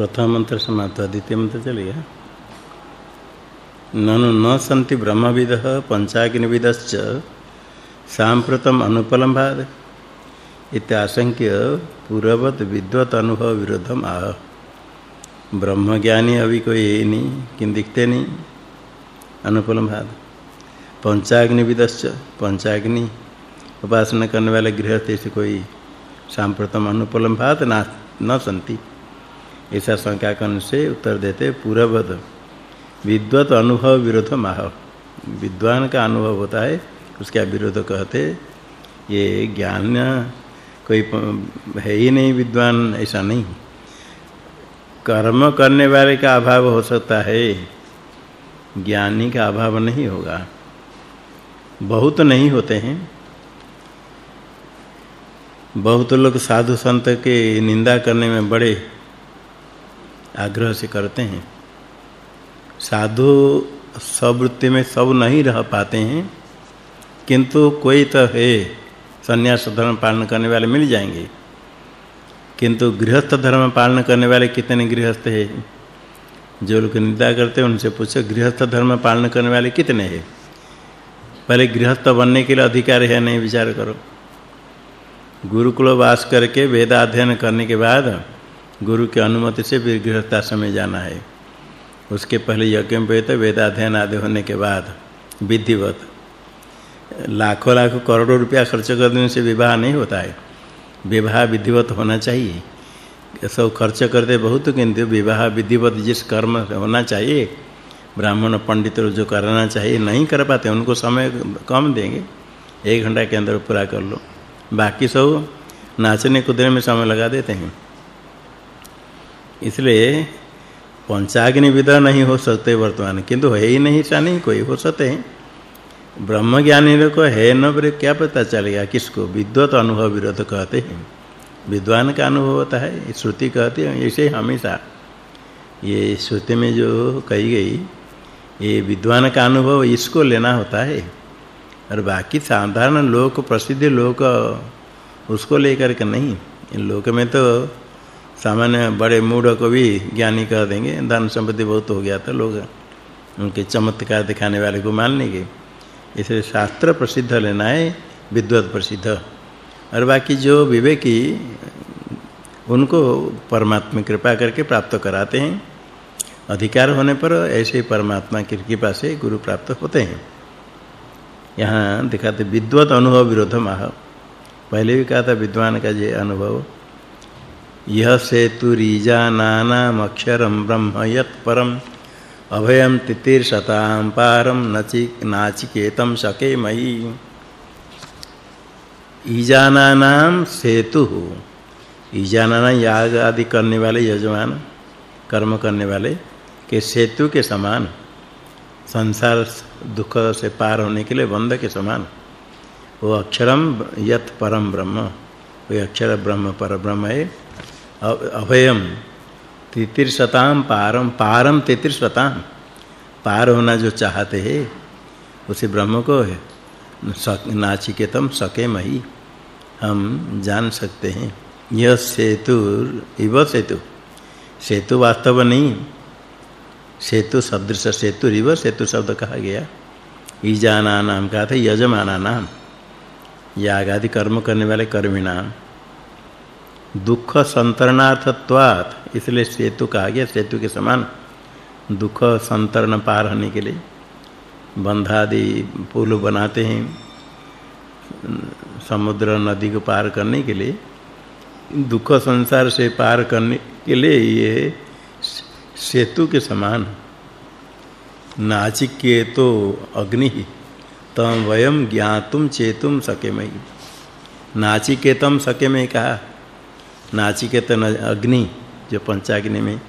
प्रथम मंत्र समाप्त, द्वितीय मंत्र चलेगा ननु न सन्ति ब्रह्मविद पंचाग्निविदश्च सांप्रतम अनुपलम्भाद इत्याशंक्य पूर्ववत विद्वत अनुभव विरोधम आह। ब्रह्मज्ञानी अभी कोई है नहीं किन दिखते नहीं। अनुपलम्भाद पंचाग्निविदश्च, पंचाग्नि। उपासना करने वाले गृहस्थ से कोई सांप्रतम अनुपलम्भात न न संति। ऐसा शंका करने से उत्तर देते पूर्ववत। विद्वत अनुभव विरोध माह। विद्वान का अनुभव होता है, उसका विरोध कहते ये ज्ञान कोई है ही नहीं विद्वान, ऐसा नहीं। कर्म करने वाले का अभाव हो सकता है, ज्ञानी का अभाव नहीं होगा। बहुत नहीं होते हैं। बहुत लोग साधु संत के निंदा करने में बड़े आग्रह से करते हैं। साधु स्ववृत्ति में सब नहीं रह पाते हैं, किंतु कोई तो है, संन्यास धर्म पालन करने वाले मिल जाएँगे। किंतु गृहस्थ धर्म पालन करने वाले कितने गृहस्थ हैं? जो लोग निंदा करते हैं, उनसे पूछो, गृहस्थ धर्म पालन करने वाले कितने हैं? पहले गृहस्थ बनने के लिए अधिकार है नहीं, विचार करो। गुरुकुल वास करके वेद अध्ययन करने के बाद गुरु की अनुमति से फिर गृहस्थाश्रम में जाना है। उसके पहले यज्ञ में तो वेदाध्ययन आदि होने के बाद विधिवत। लाखों लाखों करोड़ों रुपया खर्च कर देने से विवाह नहीं होता है। विवाह विधिवत होना चाहिए। सब खर्च करते बहुत, किंतु विवाह विधिवत जिस कर्म होना चाहिए, ब्राह्मण पंडित जो करना चाहिए, नहीं कर पाते, उनको समय कम देंगे। एक घंटा के अंदर पूरा कर लो। बाकी सब नाचने कूदने में समय लगा देते हैं। इसलिए पंचाग्नि विद नहीं हो सकते वर्तमान, किंतु है ही नहीं ऐसा नहीं कोई हो सकते ब्रह्म ज्ञानी को है न बरे क्या पता चलेगा, किसको? विद्वत अनुभव विरोध कहते हैं। विद्वान का अनुभव होता है श्रुति कहती है, ऐसे हमेशा। ये श्रुति में जो कही गई, ये विद्वान का अनुभव इसको लेना होता है। और बाकी साधारण लोक, प्रसिद्ध लोक, उसको लेकर के नहीं। लोक में तो सामान्य बड़े मूढ़ को भी ज्ञानी कह देंगे। धन संपत्ति बहुत हो गया था, लोग उनके चमत्कार दिखाने वाले को मान लेंगे इसलिए शास्त्र प्रसिद्ध लेना है, विद्वत प्रसिद्ध। और बाकी जो विवेकी, उनको परमात्मा कृपा करके प्राप्त कराते हैं, अधिकार होने पर ऐसे परमात्मा की कृपा से गुरु प्राप्त होते हैं। यहाँ दिखाते विद्वत अनुभव विरोध माह पहले भी कहा था, विद्वान का ये अनुभव यह सेतुरीजानानाम अक्षरम ब्रह्म यत् परम। अभयम तितिर्शताम पारम नचि नाचिकेतम सके मही ईजानानाम सेतु। ईजानाना याग आदि करने वाले यजमान, कर्म करने वाले के सेतु के समान, संसार दुख से पार होने के लिए बंध के समान। वो अक्षरम यत परम ब्रह्म। वो अक्षर ब्रह्म पर ब्रह्म है। अभयम तितिर्शताम पारम पारम तितिर्शताम पार होना जो चाहते हैं, उसे ब्रह्म को है। नाचिकेतम सके मही, हम जान सकते हैं। यह सेतु, इव सेतु। सेतु वास्तव नहीं, सेतु सदृश, सेतु रिव सेतु शब्द कहा गया। ईजाना नाम कहा था यजमाना नाम याग आदि कर्म करने वाले कर्मी नाम दुख संतरणार्थत्वात्। इसलिए सेतु कहा गया, सेतु के समान दुख संतरण पार होने के लिए बंधादि पुल बनाते हैं, समुद्र नदी को पार करने के लिए। दुख संसार से पार करने के लिए ये सेतु के समान। नाचिकेतो अग्नि, तम वयम ज्ञातुम चेतुम सकेमहि नाचिकेतम सकेमहि कहा? नाचिकेत अग्नि, जो पंचाग्नि में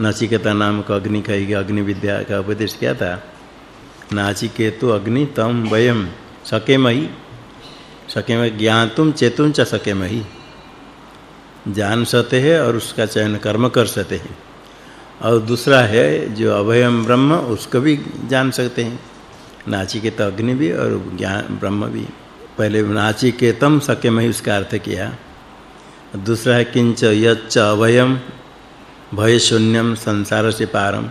नाचिकेता नाम का अग्नि कही अग्नि विद्या का उपदेश किया था। नाचिकेतो अग्नि तम वयम सकेमहि सकेमहि ज्ञातुम चेतुम च सकेमहि। जान सकते हैं और उसका चयन कर्म कर सकते हैं। और दूसरा है, जो अभयम ब्रह्म, उसको भी जान सकते हैं। नाचिकेत अग्नि भी और ज्ञान ब्रह्म भी। पहले नाचिकेतम सके में उसका अर्थ किया। दूसरा है किंच यच्च अभयम भय शून्यम संसार से पारम।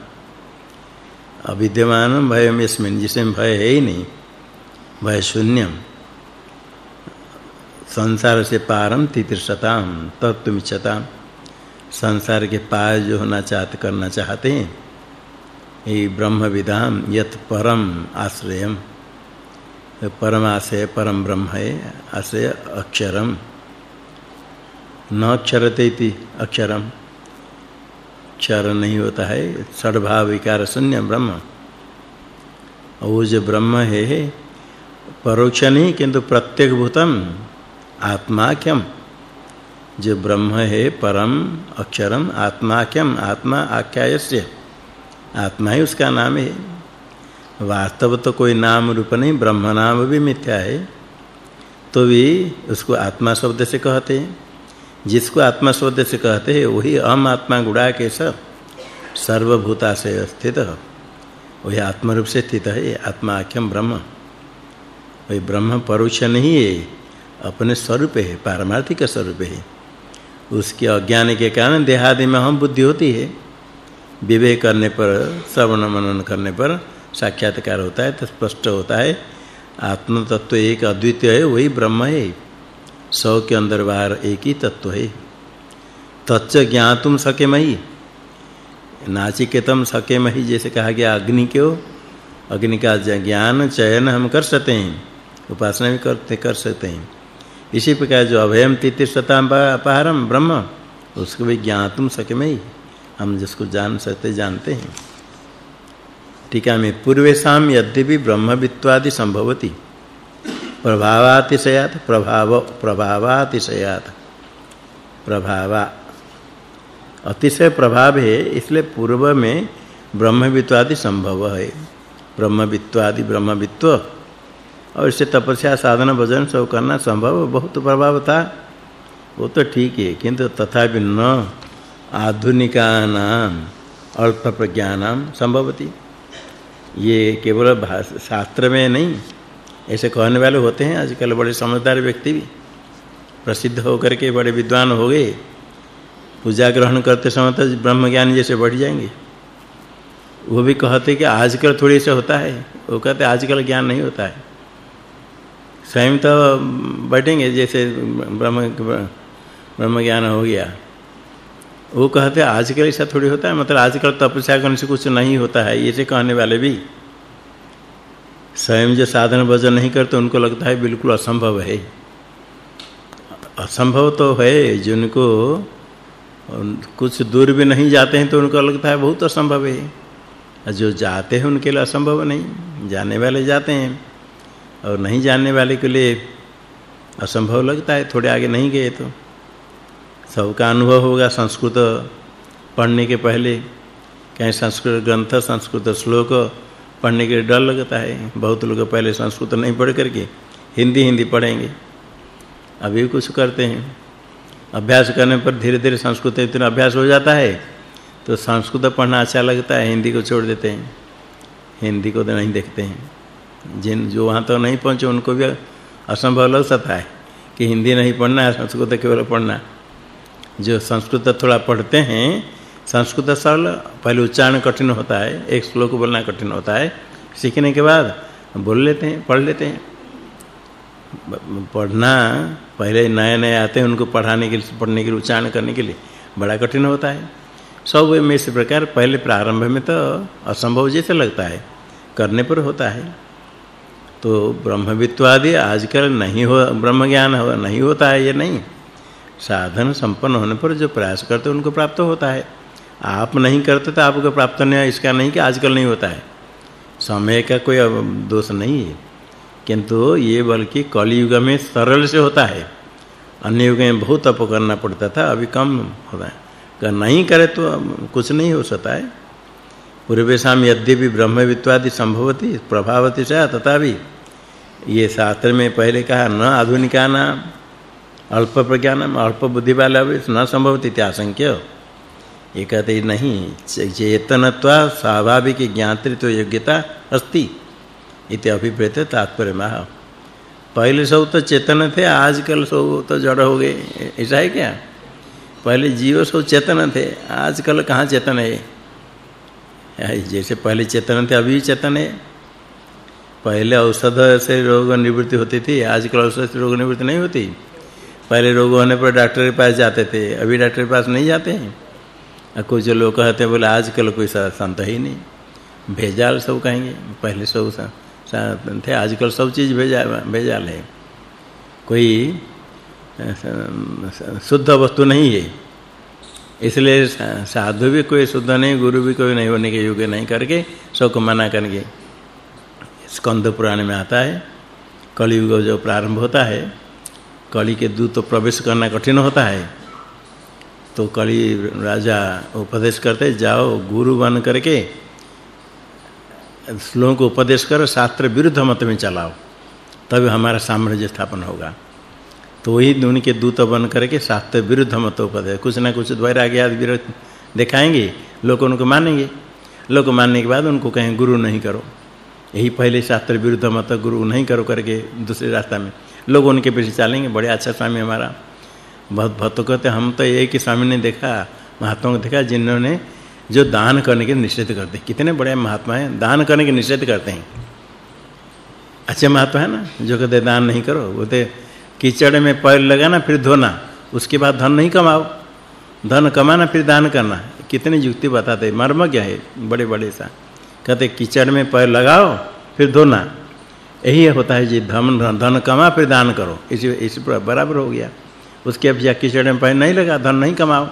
अविद्यमान भयम इसमें जिसमें भय है ही नहीं भय शून्यम संसार से पारम तितिर्षताम तत्वमिच्छताम संसार के पार जो होना चाहते, करना चाहते हैं, ये ब्रह्म विदाम यत परम आश्रयम। परम परम ब्रह्म है, आश्रय अक्षरम। न अक्षरते इति अक्षरम। क्षर नहीं होता है सद्भाव विकार शून्य ब्रह्म। वो जो ब्रह्म है, परोक्ष नहीं, किंतु प्रत्येक भूतम, आत्माख्यम। जो ब्रह्म है, परम अक्षरम, आत्माख्यम, आत्मा आख्यायस्य। आत्मा ही उसका नाम है। वास्तव तो कोई नाम रूप नहीं, ब्रह्म नाम भी मिथ्या है। तो भी उसको आत्मा शब्द से कहते हैं। जिसको आत्मा शब्द से कहते हैं, वही अहम आत्मा गुड़ा के सब सर्वभूता से स्थित। वही आत्म रूप से स्थित है, आत्मा आख्यम ब्रह्म। वही ब्रह्म परोक्ष नहीं है, अपने स्वरूप है, पारमार्थिक स्वरूप है। उसके अज्ञान के कारण देहादि में हम बुद्धि होती है। विवेक करने पर, श्रवण मनन करने पर साक्षात्कार होता है तो स्पष्ट होता है आत्म तत्व एक अद्वितीय है, वही ब्रह्म है। सौ के अंदर बाहर एक ही तत्व है। तच्च ज्ञातुम सके मही। नाचिकेतम सके मही, जैसे कहा गया अग्नि क्यों अग्नि का ज्ञान, चयन हम कर सकते हैं। उपासना भी करते कर सकते हैं। इसी प्रकार जो अभयम तितिशताम अपहारम ब्रह्म, उसको भी ज्ञातुम सके मही। हम जिसको जान सकते, जानते हैं। टीका में पूर्वेशाम यद्यपि ब्रह्मवित्वादि संभवती। प्रभावातिशयात, प्रभाव, प्रभावातिशयात। प्रभावा। अतिशय प्रभाव है, इसलिए पूर्व में ब्रह्मवित्वादि संभव है। ब्रह्मवित्वादि, ब्रह्मवित्व। और इससे तपस्या, साधन, भजन, सब करना संभव बहुत प्रभाव था। वो तो ठीक है, किंतु तथापि न आधुनिकानाम अल्प प्रज्ञानाम संभवती ये केवल शास्त्र में नहीं ऐसे कहने वाले होते हैं, आजकल बड़े समझदार व्यक्ति भी प्रसिद्ध होकर के बड़े विद्वान हो गए। पूजा ग्रहण करते समय तो ब्रह्म ज्ञान जैसे बढ़ जाएँगे। वो भी कहते कि आजकल थोड़ी से होता है। वो कहते आजकल ज्ञान नहीं होता है। स्वयं तो बैठेंगे जैसे ब्रह्म ब्रह्म ज्ञान हो गया। वो कहते आजकल ऐसा थोड़ी होता है मतलब आजकल तपस्या करने से कुछ नहीं होता है ये से कहने वाले भी। स्वयं जो साधन भजन नहीं करते, उनको लगता है बिल्कुल असंभव है। असंभव तो है, जिनको कुछ दूर भी नहीं जाते हैं तो उनको लगता है बहुत असंभव है। जो जाते हैं, उनके लिए असंभव नहीं। जाने वाले जाते हैं, और नहीं जानने वाले के लिए असंभव लगता है, थोड़े आगे नहीं गए तो। सबका अनुभव होगा संस्कृत पढ़ने के पहले, कहीं संस्कृत ग्रंथ, संस्कृत श्लोक पढ़ने के लिए डर लगता है। बहुत लोग पहले संस्कृत नहीं पढ़ करके हिंदी हिंदी पढ़ेंगे। अभी कुछ करते हैं। अभ्यास करने पर धीरे-धीरे संस्कृत इतना अभ्यास हो जाता है तो संस्कृत पढ़ना अच्छा लगता है। हिंदी को छोड़ देते हैं। हिंदी को तो नहीं देखते हैं। जिन जो वहाँ तो नहीं पहुँचे, उनको भी असंभव लग सकता है कि हिंदी नहीं पढ़ना है, संस्कृत केवल पढ़ना। जो संस्कृत थोड़ा पढ़ते हैं संस्कृत सरल, पहले उच्चारण कठिन होता है, एक श्लोक बोलना कठिन होता है। सीखने के बाद बोल लेते हैं, पढ़ लेते हैं। पढ़ना, पहले नए नए आते हैं उनको पढ़ाने के लिए, पढ़ने के लिए, उच्चारण करने के लिए, बड़ा कठिन होता है। सब में इस प्रकार पहले प्रारंभ में तो असंभव जैसे लगता है, करने पर होता है। तो ब्रह्मवित्वादि आजकल नहीं हो ब्रह्म ज्ञान हो, नहीं होता है ये नहीं। साधन संपन्न होने पर जो प्रयास करते उनको प्राप्त होता है। आप नहीं करते तो आपको प्राप्त नहीं है इसका नहीं कि आजकल नहीं होता है। समय का कोई दोष नहीं है। किंतु ये बल्कि कलयुग में सरल से होता है। अन्य युग में बहुत तप करना पड़ता था, अभी कम होता है। अगर नहीं करे तो कुछ नहीं हो सकता है। पूर्वेशम यद्यपि ब्रह्मवित्वादि संभवति, प्रभावति से तथा भी ये शास्त्र में पहले कहा, न आधुनिका नाम अल्प प्रज्ञानम अल्प बुद्धि वाला भी न संभवति इत्याशंक्य। ये कहते नहीं चेतनत्वा स्वाभाविक ज्ञातृत्व योग्यता अस्ति। इति अभिप्रेत तात्पर्य महा पहले सब तो चेतन थे, आजकल सब तो जड़ हो गए। ऐसा है क्या? पहले जीव सब चेतन थे, आजकल कहाँ चेतन है? जैसे पहले चेतन थे, अभी चेतन है। पहले औषध से रोग निवृत्ति होती थी, आजकल औषध से रोग निवृत्ति नहीं होती। पहले रोग होने पर डॉक्टर के पास जाते थे, अभी डॉक्टर के पास नहीं जाते हैं। कुछ लोग कहते हैं, बोले, आजकल कोई संत ही नहीं। भेजाल सब कहेंगे, पहले सब थे, आजकल सब चीज़ भेजा भेजाल है। कोई शुद्ध वस्तु नहीं है। इसलिए साधु भी कोई शुद्ध नहीं, गुरु भी कोई नहीं होने के योग्य नहीं करके सबको मना करेंगे स्कंद पुराण में आता है, कलयुग जो प्रारंभ होता है, कली के दूत तो प्रवेश करना कठिन होता है। तो कली राजा उपदेश करते, जाओ गुरु बन करके श्लोक को उपदेश कर, शास्त्र विरुद्ध मत में चलाओ, तब हमारा साम्राज्य स्थापन होगा। तो वही उनके दूत बन करके शास्त्र विरुद्ध मत उपदेश, कुछ ना कुछ वैराग्य आदि विरुद्ध दिखाएँगे, लोग उनको मानेंगे। लोग मानने के बाद उनको कहें, गुरु नहीं करो। यही पहले शास्त्र विरुद्ध मत, गुरु नहीं करो करके दूसरे रास्ता में, लोग उनके पीछे चलेंगे बड़े अच्छा स्वामी हमारा। बहुत भक्त कहते हम तो एक ही स्वामी ने देखा, महात्मा को देखा, जिन्होंने जो दान करने के निषेध करते हैं कितने बड़े महात्मा हैं, दान करने के निषेध करते हैं। अच्छे महात्मा है ना, जो कहते दान नहीं करो। वो तो कीचड़ में पैर लगाना, फिर धोना, उसके बाद धन नहीं कमाओ। धन कमाना, फिर दान करना। कितने युक्ति बताते मर्म क्या है बड़े बड़े सा। कहते, कीचड़ में पैर लगाओ, फिर धोना। यही होता है जी, धन धन कमा, फिर दान करो। इसी इसी बराबर हो गया। उसके अब जाके कीचड़ में पैर नहीं लगा, धन नहीं कमाओ।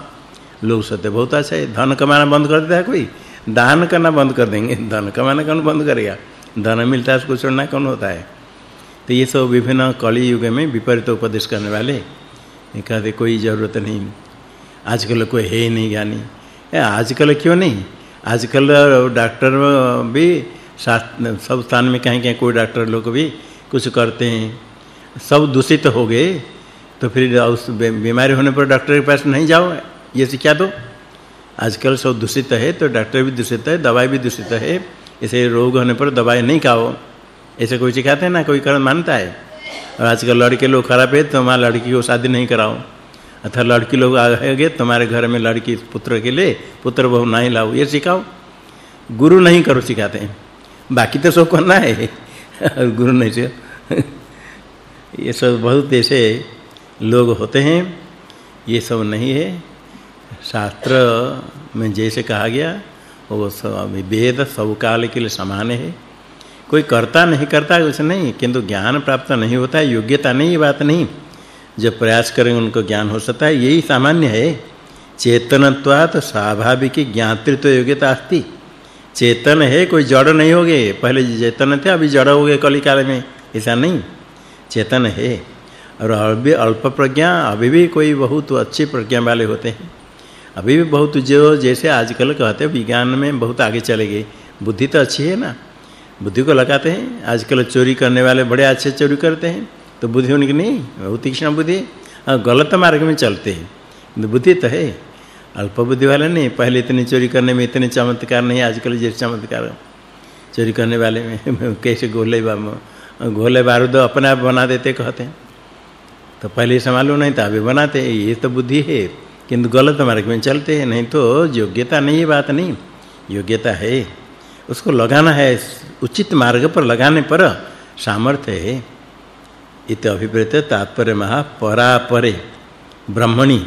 लोग सोते बहुत अच्छा है, धन कमाना बंद कर देता है कोई? दान करना बंद कर देंगे। धन कमाना कौन बंद करेगा? धन मिलता है, उसको छोड़ना कौन होता है? तो ये सब विभिन्न कली युग में विपरीत उपदेश करने वाले। कहते, कोई ज़रूरत नहीं। आजकल कोई है ही नहीं ज्ञानी। आजकल क्यों नहीं? आजकल डॉक्टर भी सब स्थान में कहीं कहीं कोई डॉक्टर लोग भी कुछ करते हैं। सब दूषित हो गए। तो फिर उस बीमारी होने पर डॉक्टर के पास नहीं जाओ। ये सिखा दो। आजकल सब दूषित है तो डॉक्टर भी दूषित है, दवाई भी दूषित है। इसे रोग होने पर दवाई नहीं खाओ। ऐसे कोई सिखाते हैं ना? कोई कारण मानता है? और आजकल लड़के लोग खराब है तो हमारा लड़की को शादी नहीं कराओ। अथवा लड़की लोग आ गए तुम्हारे घर में लड़की पुत्र के लिए पुत्र बहु नहीं लाओ। ये सिखाओ। गुरु नहीं करो सिखाते हैं। बाकी तो सब करना है। गुरु नहीं से ये सब बहुत ऐसे लोग होते हैं, ये सब नहीं है। शास्त्र में जैसे कहा गया, वो सब वेद सब काल के लिए समान है। कोई करता नहीं करता कुछ नहीं, किंतु ज्ञान प्राप्त नहीं होता है, योग्यता नहीं बात नहीं। जब प्रयास करेंगे, उनको ज्ञान हो सकता है, यही सामान्य है। चेतनत्वात् स्वाभाविक ज्ञातृत्व योग्यता अस्ति। चेतन है, कोई जड़ नहीं हो गए पहले चेतन थे, अभी जड़ हो गए कली काल में, ऐसा नहीं। चेतन है। और अभी अल्प प्रज्ञा, अभी भी कोई बहुत अच्छी प्रज्ञा वाले होते हैं। अभी भी बहुत जो, जैसे आजकल कहते हैं, विज्ञान में बहुत आगे चले गए। बुद्धि तो अच्छी है ना? बुद्धि को लगाते हैं। आजकल चोरी करने वाले बड़े अच्छे चोरी करते हैं। तो बुद्धि उनकी नहीं, बहुत तीक्ष्ण बुद्धि। गलत मार्ग में चलते हैं। बुद्धि तो है। अल्प बुद्धि वाले नहीं, पहले इतनी चोरी करने में इतने चमत्कार नहीं, आजकल जैसे चमत्कार। चोरी करने वाले में, कैसे गोले गोले बारूद अपने आप बना देते कहते हैं। तो पहले संभालो नहीं था, अभी बनाते ये तो बुद्धि है, किंतु गलत मार्ग में चलते हैं, नहीं तो योग्यता नहीं बात नहीं। योग्यता है, उसको लगाना है, उचित मार्ग पर लगाने पर सामर्थ्य है। इत अभिप्रेत तात्पर्य महा परापरे, ब्रह्मणि,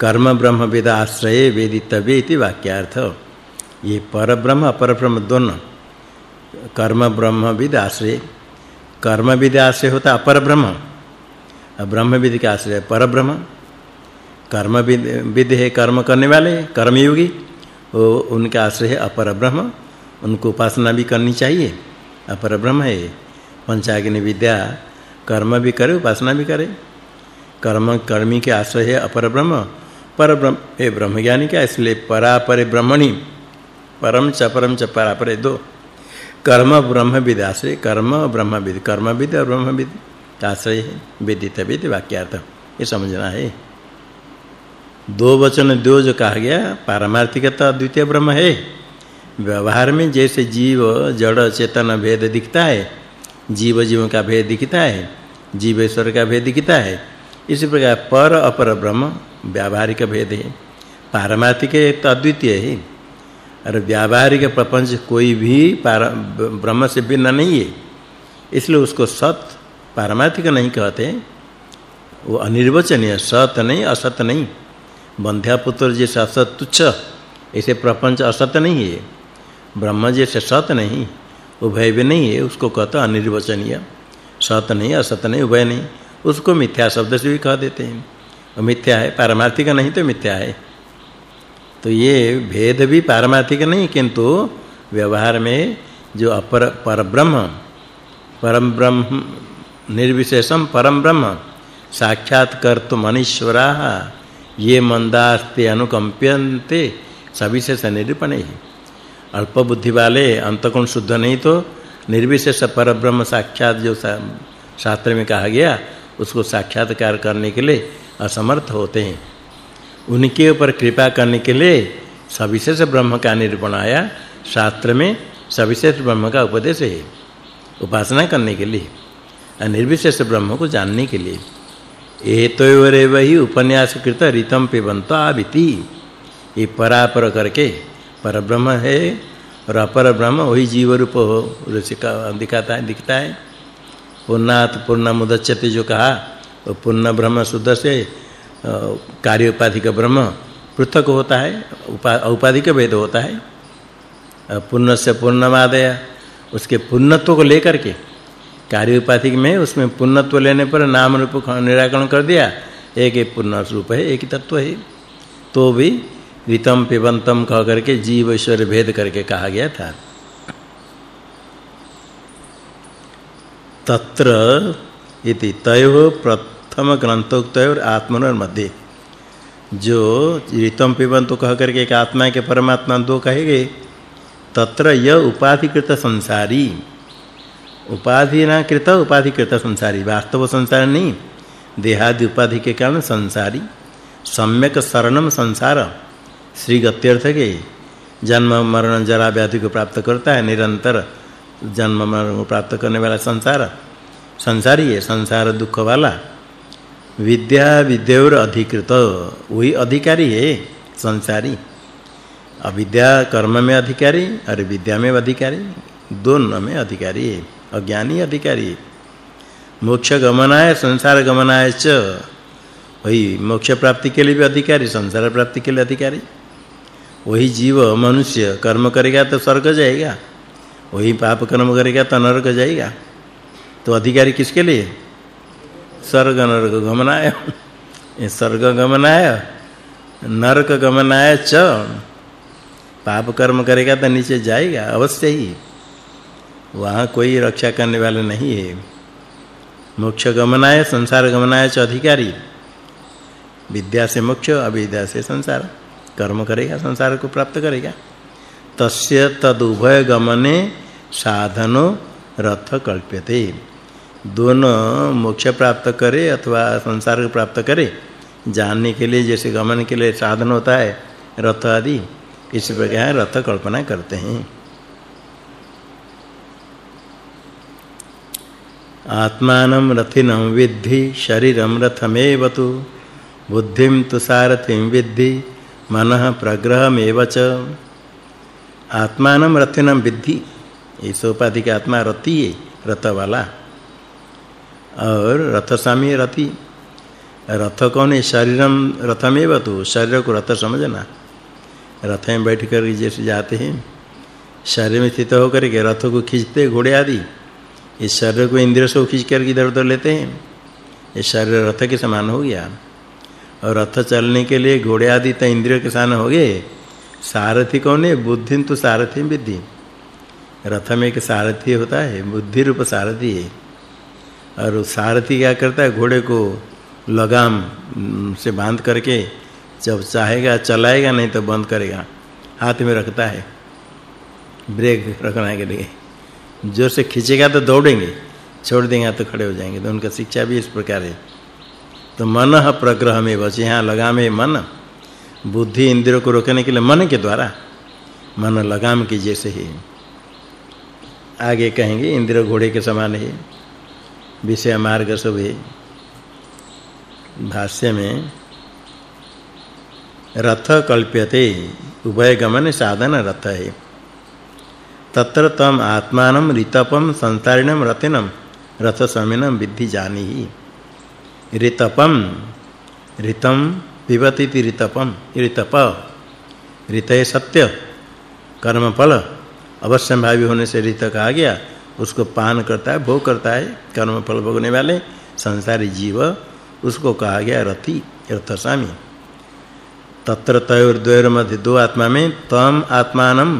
कर्म ब्रह्म वेद आश्रय वेदितव्य इति वाक्यार्थ। ये पर ब्रह्म, अपर ब्रह्म दोनों, कर्म ब्रह्म, विद आश्रय। कर्म, विद आश्रय होता अपर ब्रह्म और ब्रह्म विद का आश्रय पर ब्रह्म कर्म विद है कर्म करने वाले, कर्मयोगी, वो उनके आश्रय है अपर ब्रह्म उनको उपासना भी करनी चाहिए। अपर ब्रह्म है, पंचाग्नि विद्या, कर्म भी करे, उपासना भी करे। कर्म कर्मी के आश्रय है अपर ब्रह्म पर ब्रह्म ए ब्रह्म ज्ञानी का इसलिए परापर ब्रह्मणि, परम च परम च, परापर दो। कर्म ब्रह्म विद आश्रय, कर्म ब्रह्म विद कर्म विद और ब्रह्म विद आश्रय विदित विद वाक्यार्थ। ये समझना है। दो वचन दो जो कहा गया, पारमार्थिकता अद्वितीय ब्रह्म है। व्यवहार में जैसे जीव, जड़, चेतन भेद दिखता है, जीव जीव का भेद दिखता है जीव ईश्वर का भेद दिखता है। इसी प्रकार पर अपर ब्रह्म व्यावहारिक भेद है। पारमार्थिक तो अद्वितीय है। और व्यावहारिक प्रपंच कोई भी ब्रह्म से भिन्न नहीं है। इसलिए उसको सत पारमार्थिक नहीं कहते, वो अनिर्वचनीय सत नहीं, असत नहीं। बंध्या पुत्र जैसे असत तुच्छ, ऐसे प्रपंच असत नहीं है। ब्रह्म जैसे सत नहीं, उभय भी नहीं है, उसको कहते अनिर्वचनीय। सत नहीं, असत नहीं, उभय नहीं, उसको मिथ्या शब्द से भी कह देते हैं। मिथ्या है, पारमार्थिक नहीं तो मिथ्या है। तो ये भेद भी पारमार्थिक नहीं, किंतु व्यवहार में जो अपर परब्रह्म परम ब्रह्म निर्विशेषम परम ब्रह्म। साक्षात कर्तु मनीश्वरा ये मंदास्ते अनुकंप्यन्ते सविशेष निरूपण अल्प बुद्धि वाले अंतकोण शुद्ध नहीं तो निर्विशेष परब्रह्म साक्षात जो शास्त्र में कहा गया, उसको साक्षात्कार करने के लिए असमर्थ होते हैं। उनके ऊपर कृपा करने के लिए सविशेष ब्रह्म का निरूपण आया, शास्त्र में सविशेष ब्रह्म का उपदेश है। उपासना करने के लिए। निर्विशेष ब्रह्म को जानने के लिए। एतयोरेव ही उपन्यास कृत रितम पिबंत आविति। ये परापर करके पर ब्रह्म है और अपर ब्रह्म वही जीव रूप हो रसिका दिखाता है, दिखता है। पूर्णात पूर्ण जो कहा, वो पूर्ण ब्रह्म शुद्ध से कार्य उपाधिक ब्रह्म पृथक होता है, उपा, औपाधिक भेद होता है। पूर्ण से पूर्णमादय उसके पूर्णत्व को लेकर के कार्य उपाधिक में उसमें पूर्णत्व लेने पर नाम रूप निराकरण कर दिया। एक ही पूर्ण रूप है, एक ही तत्व है। तो भी वितम पिबंतम कह करके जीव ईश्वर भेद करके कहा गया था। तत्र इति तयो प्रथम ग्रंथोक्तयोर आत्मनोर मध्य। जो ऋतम पिबंत कह करके एक आत्मा के परमात्मा दो कहे गए, तत्र य उपाधिकृत संसारी। उपाधि ना कृत उपाधिकृत संसारी। वास्तव संसार नहीं, देहादि उपाधि के कारण संसारी। सम्यक शरणम संसार। श्री गत्यर्थ के जन्म, मरण, जरा व्याधि को प्राप्त करता है, निरंतर जन्म, मरण को प्राप्त करने वाला संसार। संसारी है, संसार दुख वाला। विद्या विद्योर अधिकृत। वही अधिकारी है, संसारी। अविद्या कर्म में अधिकारी, और विद्या में अधिकारी, दोनों में अधिकारी है। अज्ञानी अधिकारी। मोक्ष गमनाय संसार गमनाय च। वही मोक्ष प्राप्ति के लिए भी अधिकारी, संसार प्राप्ति के लिए अधिकारी। वही जीव, मनुष्य, कर्म करेगा तो स्वर्ग जाएगा। वही पाप कर्म करेगा तो नरक जाएगा। तो अधिकारी किसके लिए? स्वर्ग नरक गमनाय ये स्वर्ग गमनाय नरक गमनाय च। पाप कर्म करेगा तो नीचे जाएगा, अवश्य ही। वहाँ कोई रक्षा करने वाले नहीं है। मोक्ष गमनाय, संसार गमनाय च अधिकारी। विद्या से मोक्ष, अविद्या से संसार। कर्म करेगा, संसार को प्राप्त करेगा। तस्य तदुभय गमने साधनो रथ कल्प्यते। दोनों मोक्ष प्राप्त करे अथवा संसार को प्राप्त करे। जानने के लिए, जैसे गमन के लिए साधन होता है, रथ आदि, इस प्रकार रथ कल्पना करते हैं। आत्मानं रथिनं विद्धि, शरीरं रथमेव तु। बुद्धिं तु सारथिं विद्धि, मनः प्रग्रहमेव च। आत्मानं रथिनं विद्धि इस उपाधि का आत्मा रति है रथ वाला और रथ स्वामी रति। रथ कौन है? शरीरम रथमेव तु, शरीर को रथ समझना। रथ में बैठ कर जैसे जाते हैं, शरीर में स्थित होकर के रथ को खींचते घोड़े आदि। इस शरीर को इंद्रिय से खींच कर इधर उधर लेते हैं। ये शरीर रथ के समान हो गया। और रथ चलने के लिए घोड़े आदि तो इंद्रियों के समान हो गए। सारथी कौन है? बुद्धि तो सारथी विद्धि। रथ में एक सारथी होता है, बुद्धि रूप सारथी है। और सारथी क्या करता है? घोड़े को लगाम से बाँध करके जब चाहेगा, चलाएगा, नहीं तो बंद करेगा। हाथ में रखता है। ब्रेक रखने के लिए। ज़ोर से खींचेगा तो दौड़ेंगे, छोड़ देंगे तो खड़े हो जाएँगे। तो उनका शिक्षा भी इस प्रकार है। तो मन प्रग्रह में बचे यहाँ लगाम है मन, बुद्धि इंद्रियों को रोकने के लिए मन के द्वारा मन लगाम की जैसे ही। आगे कहेंगे इंद्र घोड़े के समान है, विषय मार्ग सब है। भाष्य में, रथ कल्प्यते, उभय गमन साधन रथ है। तत्र तम आत्मानं ऋतपम संसारिणम रतिनम रथ समिनम विद्धि जानी ऋतपम ऋतम पिबति ऋतपम ऋतप, ऋत सत्य कर्म फल अवश्य भावी होने से ऋत कहा गया, उसको पान करता है, भोग करता है कर्म फल भोगने वाले, संसारी जीव, उसको कहा गया रति रथस्वामी तत्र तयोर द्वयोर मध्य दो आत्मा में तम आत्मानम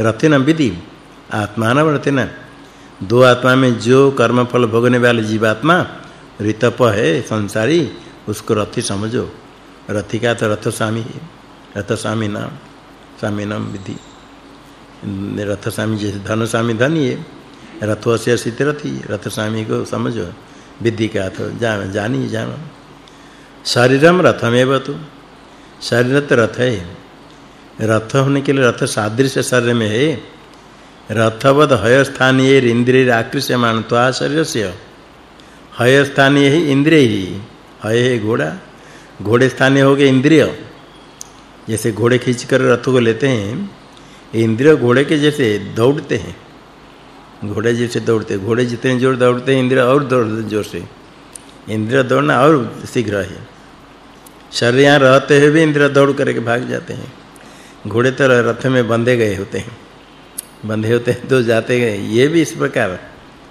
रथिन विधि आत्मानम रथिन दो आत्मा में जो कर्म फल भोगने वाले जीवात्मा ऋतप है संसारी, उसको रथि समझो। रथि का तो रथ स्वामी रथ स्वामी नाम स्वामी नाम विधि। रथ स्वामी जैसे धन स्वामी धनी है, रथो से सित रथि रथ स्वामी को समझो। विधि का तो जान जानी जानो। शरीरम रथमेव तु, शरीर तो रथ है। रथ होने के लिए रथ सादृश्य शरीर में है। रथवद हय स्थानीय इंद्रिय आकृष्यमान तो शरीर से हय स्थानीय ही इंद्रिय ही। हय है घोड़ा। घोड़े स्थानीय हो गए इंद्रिय। जैसे घोड़े खींचकर रथ को लेते हैं, इंद्रिय घोड़े के जैसे दौड़ते हैं। घोड़े जैसे दौड़ते, घोड़े जितने ज़ोर दौड़ते हैं, इंद्रिय और दौड़ते ज़ोर से। इंद्रिय दौड़ना और शीघ्र है। शरीर यहाँ रहते हुए भी इंद्रिय दौड़ करके भाग जाते हैं। घोड़े तो रथ में बंधे गए होते हैं। बंधे होते हैं तो जाते गए। ये भी इस प्रकार।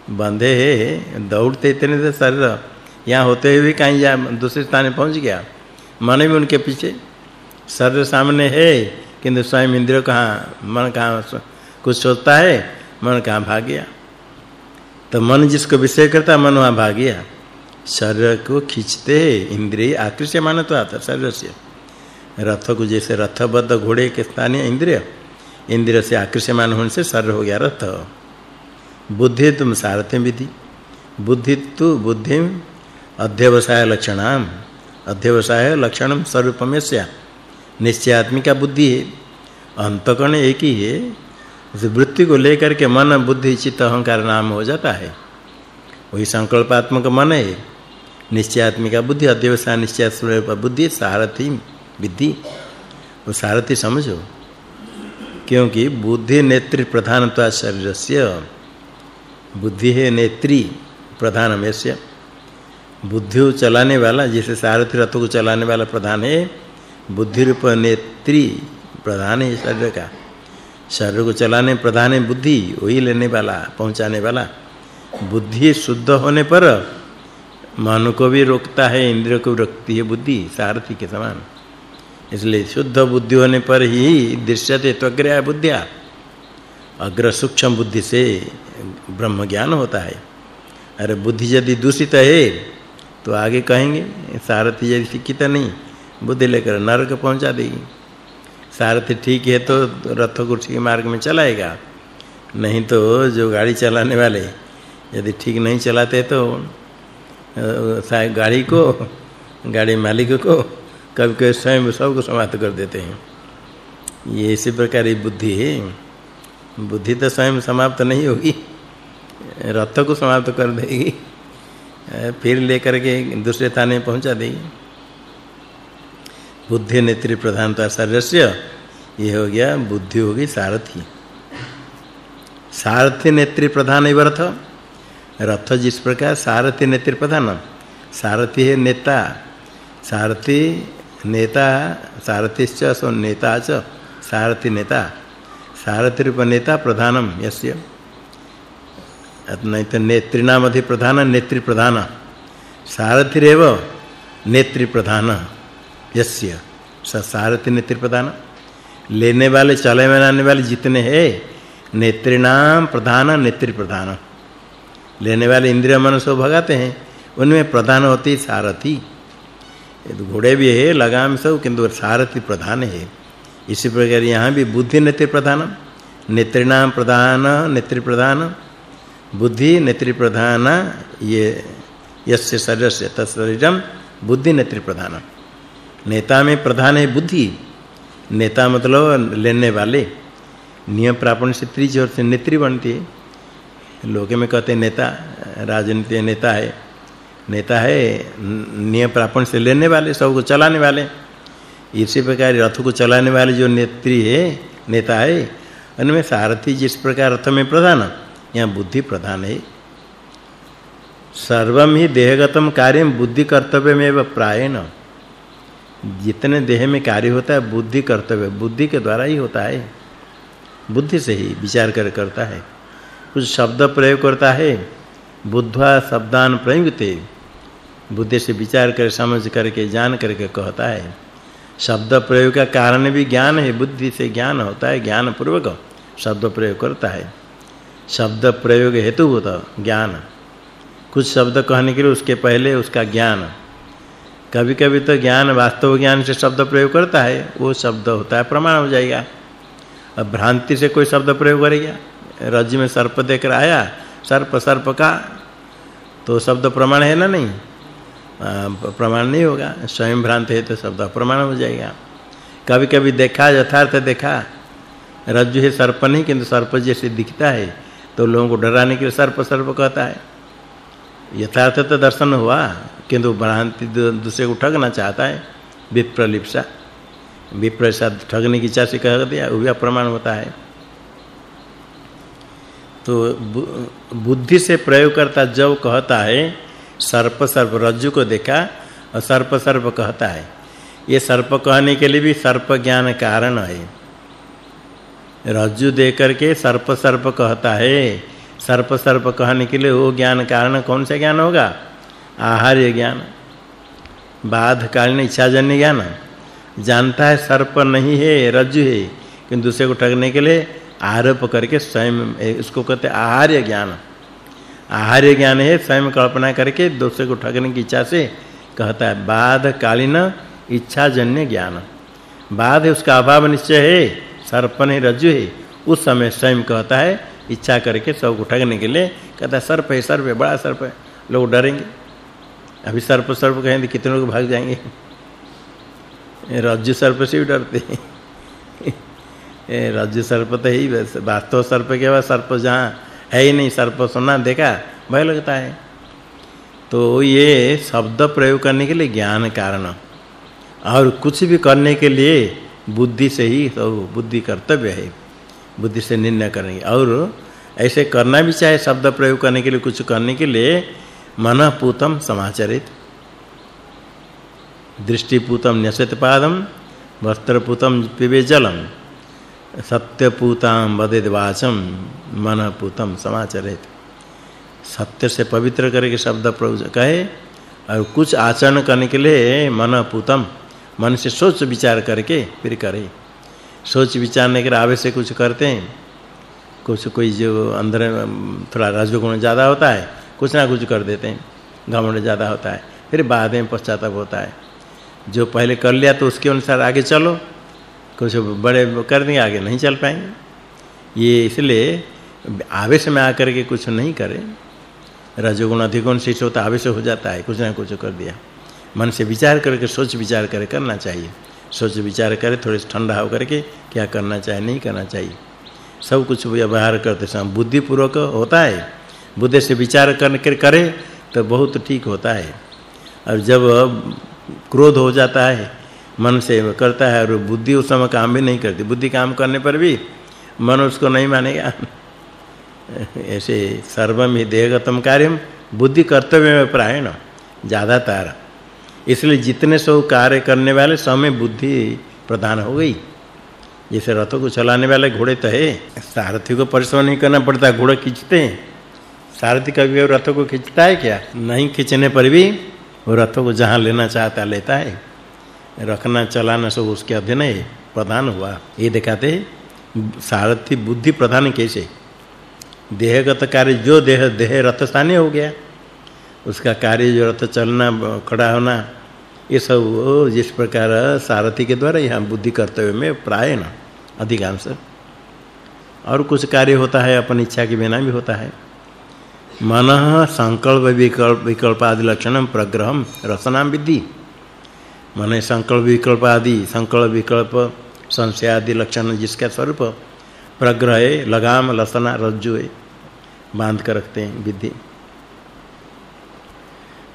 बंधे हैं, दौड़ते इतने देर शरीर यहाँ होते हुए भी कहीं जा दूसरे स्थान पहुँच गया। मन भी उनके पीछे। शरीर सामने है, किंतु स्वयं इंद्रिय कहाँ मन कहाँ कुछ सोचता है, मन कहाँ भाग गया। तो मन जिसको विषय करता मन वहाँ भाग गया। शरीर को खींचते इंद्रिय आकृष्यमान तो आता शरीर से। रथ को जैसे रथबद्ध घोड़े के स्थानीय इंद्रिय इंद्रिय से आकृष्यमान होने से शरीर हो गया रथ। बुद्धि तुम सारथ्य विधि बुद्धि तो बुद्धि अध्यवसाय लक्षणाम, अध्यवसाय लक्षणम स्वरूपमेस्या निश्चयात्मिका बुद्धि है अंतकण एक ही है वृत्ति को लेकर के मन, बुद्धि, चित्त, अहंकार नाम हो जाता है। वही संकल्पात्मक मन है। निश्चयात्मिका बुद्धि, अध्यवसाय निश्चय स्वरूप बुद्धि सारथी विधि वो सारथी समझो। क्योंकि बुद्धि नेत्री प्रधानत्व शरीरस्य, बुद्धि है नेत्री प्रधानमेस्य बुद्धि चलाने वाला, जैसे सारथी रथ को चलाने वाला प्रधान है, बुद्धि रूप नेत्री प्रधान है शरीर का। शरीर को चलाने प्रधान है बुद्धि, वही लेने वाला, पहुँचाने वाला। बुद्धि शुद्ध होने पर मन को भी रोकता है, इंद्रिय को रोकती है बुद्धि, सारथी के समान। इसलिए शुद्ध बुद्धि होने पर ही दृश्यते त्वग्रह बुद्धिया। अग्र सूक्ष्म बुद्धि से ब्रह्म ज्ञान होता है। अरे बुद्धि यदि दूषित है तो आगे कहेंगे, सारथी यदि शिक्षित नहीं, बुद्धि लेकर नरक पहुँचा देगी। सारथी ठीक है तो रथ को ठीक मार्ग में चलाएगा। नहीं तो जो गाड़ी चलाने वाले, यदि ठीक नहीं चलाते तो गाड़ी को, गाड़ी मालिक को कभी कभी स्वयं सबको समाप्त कर देते हैं। ये इसी प्रकार की बुद्धि है। बुद्धि तो स्वयं समाप्त नहीं होगी। रथ को समाप्त कर देगी। फिर लेकर के दूसरे थाने पहुँचा देगी। बुद्धि नेत्री प्रधानता शरीरस्य ये हो गया बुद्धि होगी सारथी। सारथी नेत्री प्रधान है रथ रथ जिस प्रकार सारथी नेत्री प्रधान, सारथी है नेता। सारथी नेता सारथिश्च सो नेता च, सारथि नेता। सारथी रूप नेता प्रधानम, यस्य। नहीं तो नेत्रीनाम अधि प्रधान, नेत्री प्रधान। सारथिरेव नेत्री प्रधान, यस्य। स सारथि नेत्री प्रधान। लेने वाले, चले बनाने वाले जितने हैं नेत्रीनाम प्रधान, नेत्री प्रधान। लेने वाले इंद्रिय मन सब भगाते हैं, उनमें प्रधान होती सारथी। घोड़े भी है, लगाम सब, किंतु सारथी प्रधान है। इसी प्रकार यहाँ भी बुद्धि नेत्री प्रधान नेत्रीणाम प्रधान, नेत्री प्रधान, बुद्धि नेत्री प्रधान, ये यस्य शरीर से तत्शरीरम बुद्धि नेत्री प्रधान। नेता में प्रधान है बुद्धि। नेता मतलब लेने वाले। नियम प्रापण से त्रिज और से नेत्री बनती है। लोके में कहते नेता, राजनीति नेता है। नेता है, नियम प्रापण से लेने वाले सबको चलाने वाले। इसी प्रकार रथ को चलाने वाले जो नेत्री है, नेता है, उनमें सारथी जिस प्रकार रथ में प्रधान, यहाँ बुद्धि प्रधान है। सर्वम ही देहगतम कार्यम बुद्धि कर्तव्य में प्रायण। जितने देह में कार्य होता है, बुद्धि कर्तव्य, बुद्धि के द्वारा ही होता है। बुद्धि से ही विचार कर करता है। कुछ शब्द प्रयोग करता है, बुद्धवा शब्दान प्रयुक्ते। बुद्धि से विचार कर, समझ करके, जान करके कहता है। शब्द प्रयोग का कारण भी ज्ञान है, बुद्धि से ज्ञान होता है ज्ञान पूर्वक शब्द प्रयोग करता है। शब्द प्रयोग हेतु होता ज्ञान। कुछ शब्द कहने के लिए उसके पहले उसका ज्ञान। कभी-कभी तो ज्ञान, वास्तव ज्ञान से शब्द प्रयोग करता है, वो शब्द होता है, प्रमाण हो जाएगा। अब भ्रांति से कोई शब्द प्रयोग करेगा? रज्जु में सर्प देखकर आया सर्प सर्प का? तो शब्द प्रमाण है ना नहीं? प्रमाण नहीं होगा। स्वयं भ्रांत है तो शब्द प्रमाण हो जाएगा। कभी-कभी देखा, यथार्थ देखा, रज्जु है सर्प नहीं, किंतु सर्प जैसे दिखता है तो लोगों को डराने के लिए सर्प सर्प कहता है। यथार्थ तो दर्शन हुआ, किंतु भ्रांति दूसरे को ठगना चाहता है। विप्रलिप्सा। विप्र साथ ठगने की इच्छा से कह दिया, वो प्रमाण होता है। तो बुद्धि से प्रयोग करता जब कहता है सर्प सर्प रज्जु को देखा और सर्प सर्प कहता है। ये सर्प कहने के लिए भी सर्प ज्ञान कारण है। रज्जु देख करके सर्प सर्प कहता है। सर्प सर्प कहने के लिए वो ज्ञान कारण कौन सा ज्ञान होगा? आहार्य ज्ञान। बाध कालीन इच्छाजन्य ज्ञान। जानता है सर्प नहीं है, रज्जु है, किंतु दूसरे को ठगने के लिए आरोप करके स्वयं इसको कहते आहार्य ज्ञान। आहार्य ज्ञान है स्वयं कल्पना करके दूसरे को ठगने की इच्छा से कहता है बाध कालीन इच्छाजन्य ज्ञान। बाध उसका अभाव निश्चय है सर्प नहीं रज्जु है। उस समय स्वयं कहता है, इच्छा करके सबको ठगने के लिए कहता है, सर्प है सर्प है, बड़ा सर्प है, लोग डरेंगे। अभी सर्प सर्प कहेंगे, कितने लोग भाग जाएँगे। रज्जु सर्प से भी डरते हैं। रज्जु सर्प तो ही वास्तव सर्प के बाद सर्प जहाँ है ही नहीं सर्प सुना देखा, भय लगता है। तो ये शब्द प्रयोग करने के लिए ज्ञान कारण। और कुछ भी करने के लिए बुद्धि से ही सब बुद्धि कर्तव्य है। बुद्धि से निर्णय करेंगे और ऐसे करना भी चाहे शब्द प्रयोग करने के लिए, कुछ करने के लिए। मन पूतम समाचरित। दृष्टिपूतम न्यसत पादम वस्त्रपूतम पिबे जलम सत्यपूताम वदेद वाचम मनपूतम समाचरित। सत्य से पवित्र करके शब्द प्रयोग कहे, और कुछ आचरण करने के लिए मनपूतम मन से सोच विचार करके फिर करे। सोच विचारने के आवे से कुछ करते हैं। कुछ कोई जो अंदर थोड़ा राजगुण ज़्यादा होता है, कुछ ना कुछ कर देते हैं। घमंड ज़्यादा होता है, फिर बाद में पश्चाताप होता है। जो पहले कर लिया तो उसके अनुसार आगे चलो कुछ बड़े कर देंगे आगे नहीं चल पाएँगे। ये इसलिए आवेश में आकर के कुछ नहीं करें। रजोगुण अधिगुण से होता आवेश हो जाता है, कुछ ना कुछ कर दिया। मन से विचार करके, सोच विचार कर, करना चाहिए। सोच विचार करे, थोड़े ठंडा हो करके, क्या करना चाहिए, नहीं करना चाहिए। सब कुछ व्यवहार करते समय बुद्धि पूर्वक होता है। बुद्धि से विचार करके करे तो बहुत ठीक होता है। और जब क्रोध हो जाता है मन से करता है, और बुद्धि उस समय काम भी नहीं करती। बुद्धि काम करने पर भी मन उसको नहीं मानेगा। ऐसे सर्वम ही देहगतम कार्यम। बुद्धि कर्तव्य में प्रायण ज़्यादातर। इसलिए जितने सब कार्य करने वाले समय बुद्धि प्रधान हो गई। जैसे रथों को चलाने वाले घोड़े तो है, सारथी को परिश्रम नहीं करना पड़ता, घोड़ा खींचते हैं। सारथी कभी रथों को खींचता है क्या? नहीं खींचने पर भी वो रथों को जहाँ लेना चाहता, लेता है। रखना, चलाना सब उसके अधीन है, प्रधान हुआ। ये दिखाते सारथी बुद्धि प्रधान कैसे? देहगत कार्य, जो देह देह रथ स्थानीय हो गया, उसका कार्य जो रथ चलना, खड़ा होना, ये सब जिस प्रकार सारथी के द्वारा यहाँ बुद्धि कर्तव्य में प्राय न, अधिकांश। और कुछ कार्य होता है, अपनी इच्छा के बिना भी होता है। मन संकल्प विकल्प विकल्प आदि लक्षणम प्रग्रहम रसनाम विद्धि। मन संकल्प विकल्प आदि, संकल्प विकल्प, संशय आदि, लक्षण जिसका स्वरूप प्रग्रह, लगाम, लसना रज्जु है बाँध कर रखते हैं विधि।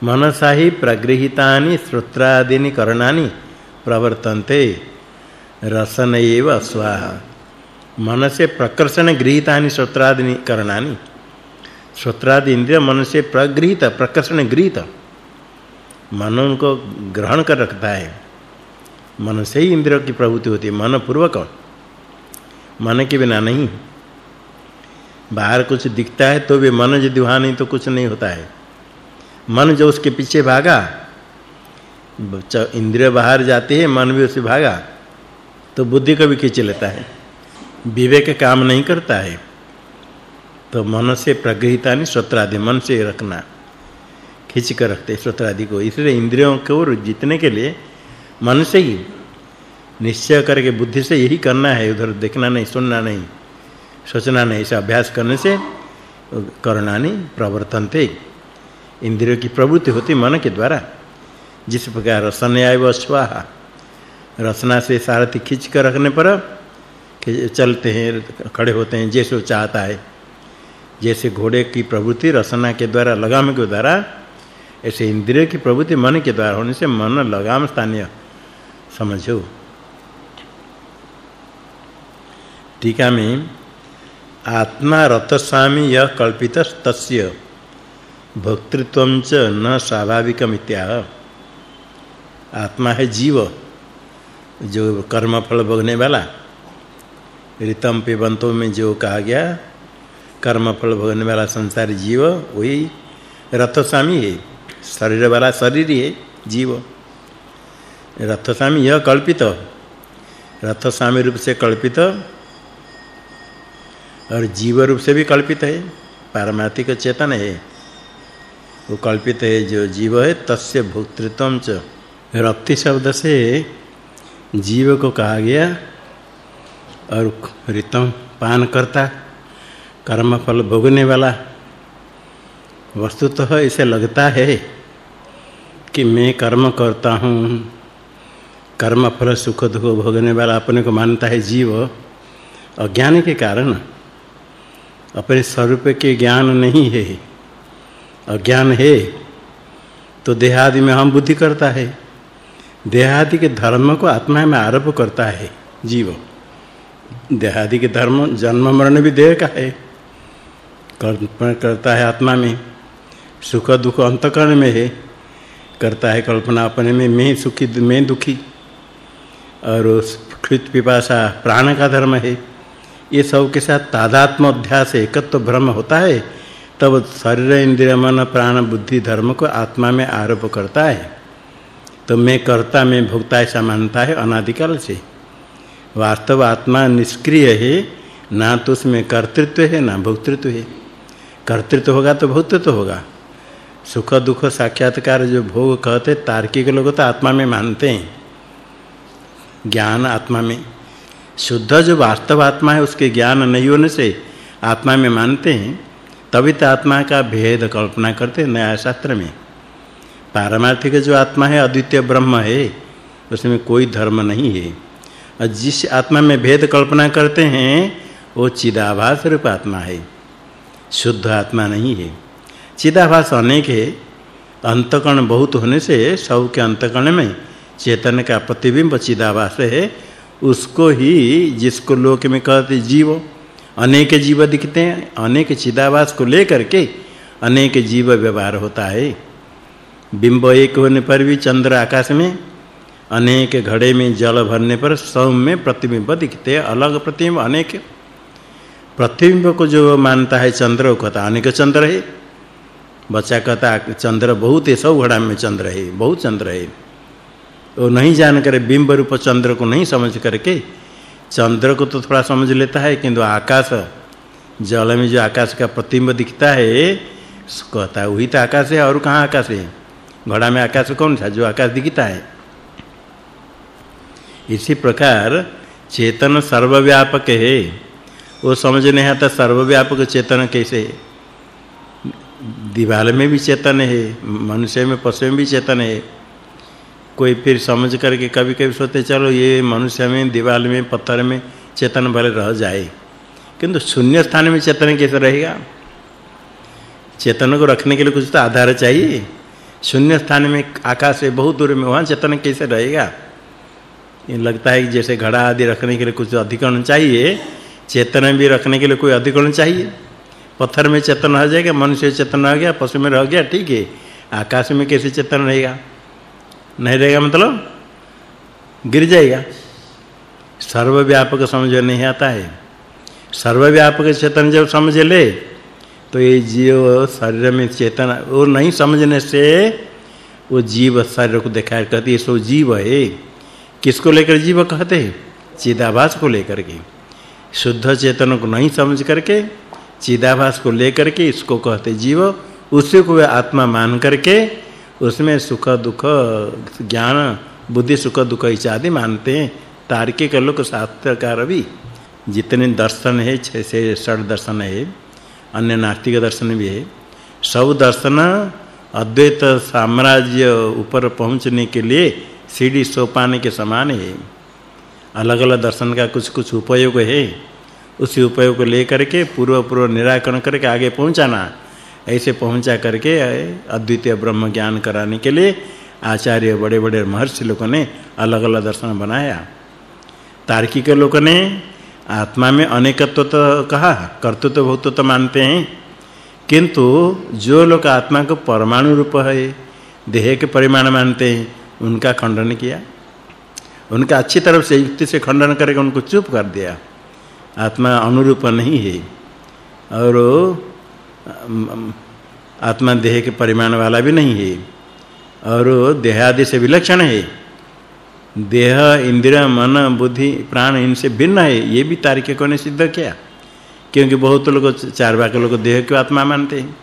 मनसा ही प्रगृहीतानि, श्रोत्रादीनि, करणानि प्रवर्तन्ते। रसन एव स्वाहा। मन प्रकर्षण गृहीतानि श्रोत्रादि करणानि। श्रोत्रादि इंद्रिय मन से प्रगृहित, प्रकर्षण गृहीत। मन उनको ग्रहण कर रखता है। मन से ही इंद्रियों की प्रवृत्ति होती है। मन पूर्वक मन के बिना नहीं। बाहर कुछ दिखता है तो भी मन यदि वहाँ नहीं तो कुछ नहीं होता है। मन जो उसके पीछे भागा इंद्रिय बाहर जाते हैं, मन भी उससे भागा तो बुद्धि को भी खींच लेता है। विवेक काम नहीं करता है। तो मन से प्रगृहितानि श्रोत्रादि मन से रखना। खींच कर रखते श्रोत्रादि को। इसलिए इंद्रियों को जीतने के लिए मन से ही निश्चय करके बुद्धि से यही करना है, उधर देखना नहीं, सुनना नहीं, सोचना नहीं, ऐसा अभ्यास करने से करणानि प्रवर्तनते इंद्रियों की प्रवृत्ति होती मन के द्वारा। जिस प्रकार रसन आय व स्वाहा। रसना से सारथी खींच कर रखने पर चलते हैं, खड़े होते हैं, जैसे चाहता है। जैसे घोड़े की प्रवृत्ति रसना के द्वारा, लगाम के द्वारा ऐसे इंद्रिय की प्रवृत्ति मन के द्वारा होने से मन लगाम स्थानीय। समझो। टीका में, आत्मा रतस्वामी यह कल्पित तस्य भोक्तृत्वम च न स्वाभाविकमित्याह आत्मा है जीव, जो कर्म फल भोगने वाला। ऋतम पिबंतों में जो कहा गया, कर्म फल भोगने वाला संसारी जीव, वही रथस्वामी है। शरीर वाला शरीर है जीव रथ स्वामी यह कल्पित रथस्वामी रूप से कल्पित और जीव रूप से भी कल्पित है पारमार्थिक चेतन है वो कल्पित है जो जीव है तस्य भोक्तृत्वम च रक्ति शब्द से जीव को कहा गया और ऋतम पान करता कर्म फल भोगने वाला वस्तुतः तो इसे लगता है कि मैं कर्म करता हूँ। कर्म, फल, सुख, दुख भोगने वाला अपने को मानता है जीव। अज्ञान के कारण अपने स्वरूप के ज्ञान नहीं है। अज्ञान है तो देहादि में हम बुद्धि करता है। देहादि के धर्म को आत्मा में आरोप करता है जीव। देहादि के धर्म जन्म, मरण भी देह का है। कल्पना करता है आत्मा में, सुख, दुख अंतकरण में है। करता है कल्पना अपने में, मैं सुखी, मैं दुखी। और कृत पिपासा प्राण का धर्म है। ये सब के साथ तादात्म अध्यास, एकत्व तो भ्रम होता है। तब शरीर, इंद्रिय, मन, प्राण, बुद्धि, धर्म को आत्मा में आरोप करता है। तो मैं कर्ता, में भोक्ता ऐसा मानता है अनादिकाल से। वास्तव आत्मा निष्क्रिय है, ना तो उसमें कर्तृत्व है, ना भोक्तृत्व है। कर्तृत्व होगा तो भोक्तृत्व होगा। सुख दुख साक्षात्कार जो भोग कहते, तार्किक लोग तो आत्मा में मानते हैं। ज्ञान आत्मा में। शुद्ध जो वास्तव आत्मा है, उसके ज्ञान नहीं होने से आत्मा में मानते हैं। तभी तो आत्मा का भेद कल्पना करते हैं न्याय शास्त्र में। पारमार्थिक जो आत्मा है, अद्वितीय ब्रह्म है, उसमें कोई धर्म नहीं है। और जिस आत्मा में भेद कल्पना करते हैं, वो चिदाभास रूप आत्मा है। शुद्ध आत्मा नहीं है। चिदाभास अनेक है अंतकण बहुत होने से सब के अंतकण में चेतन का प्रतिबिंब चिदाभास है। उसको ही जिसको लोक में कहते जीव, अनेक जीव दिखते हैं, अनेक चिदाभास को लेकर के अनेक जीव व्यवहार होता है। बिंब एक होने पर भी चंद्र आकाश में, अनेक घड़े में जल भरने पर सब में प्रतिबिंब दिखते हैं, अलग प्रतिबिंब, अनेक। प्रतिबिंब को जो मानता है चंद्र को कहता अनेक चंद्र है। बच्चा कहता चंद्र बहुत है, सब घड़ा में चंद्र है, बहुत चंद्र है। वो नहीं जान कर, बिंब रूप चंद्र को नहीं समझ करके, चंद्र को तो थोड़ा समझ लेता है, किंतु आकाश, जल में जो आकाश का प्रतिबिंब दिखता है कहता है, वही तो आकाश है, और कहाँ आकाश है? घड़ा में आकाश कौन सा, जो आकाश दिखता है? इसी प्रकार चेतन सर्वव्यापक है। वो समझ नहीं आता सर्वव्यापक चेतन कैसे दीवाल में भी चेतन है, मनुष्य में, पशु में भी चेतन है। कोई फिर समझ करके कभी-कभी सोचते, चलो ये मनुष्य में, दीवाल में, पत्थर में चेतन भले रह जाए। किंतु शून्य स्थान में चेतन कैसे रहेगा? चेतन को रखने के लिए कुछ तो आधार चाहिए। शून्य स्थान में आकाश से बहुत दूर में, वहाँ चेतन कैसे रहेगा? ये लगता है कि जैसे घड़ा आदि रखने के लिए कुछ अधिकरण चाहिए। चेतन भी रखने के लिए कोई अधिकरण चाहिए। पत्थर में चेतन रह जाएगा, मनुष्य चेतन रह गया, पशु में रह गया, ठीक है। आकाश में कैसे चेतन रहेगा? नहीं रहेगा मतलब? गिर जाएगा। सर्वव्यापक समझ नहीं आता है। सर्वव्यापक चेतन जब समझ ले तो ये जीव शरीर में चेतन, वो नहीं समझने से वो जीव शरीर को दिखाई कहती है सो जीव है। किसको लेकर जीव कहते हैं? चिदाभास को लेकर के। शुद्ध चेतन को नहीं समझ करके चिदाभास को लेकर के इसको कहते जीव, उसी को आत्मा मान करके उसमें सुख, दुख, ज्ञान, बुद्धि, सुख, दुख इत्यादि मानते हैं। तार्किक लोग शास्त्रकार भी जितने दर्शन है, छह से षड दर्शन है, अन्य नास्तिक दर्शन भी है, सब दर्शन अद्वैत साम्राज्य ऊपर पहुँचने के लिए सीढ़ी सोपान के समान है। अलग-अलग दर्शन का कुछ-कुछ उपयोग है। उसी उपयोग को लेकर के पूर्व पूर्व निराकरण करके आगे पहुंचाना। ऐसे पहुँचा करके अद्वितीय ब्रह्म ज्ञान कराने के लिए आचार्य बड़े-बड़े महर्षि लोगों ने अलग-अलग दर्शन बनाया। तार्किक लोगों ने आत्मा में अनेकत्व तो कहा, कर्तृत्व भूतत्व तो मानते हैं। किंतु जो लोग आत्मा को परमाणु रूप है, देह के परिमाण मानते हैं, उनका खंडन किया। उनका अच्छी तरफ़ से युक्ति से खंडन करके उनको चुप कर दिया। आत्मा अनुरूप नहीं है। और आत्मा देह के परिमाण वाला भी नहीं है। और देह आदि से विलक्षण है। देह, इंद्रिय, मन, बुद्धि, प्राण इनसे भिन्न है। ये भी तार्किकों ने सिद्ध किया। क्योंकि बहुत लोग चार भाग लोग देह को आत्मा मानते हैं।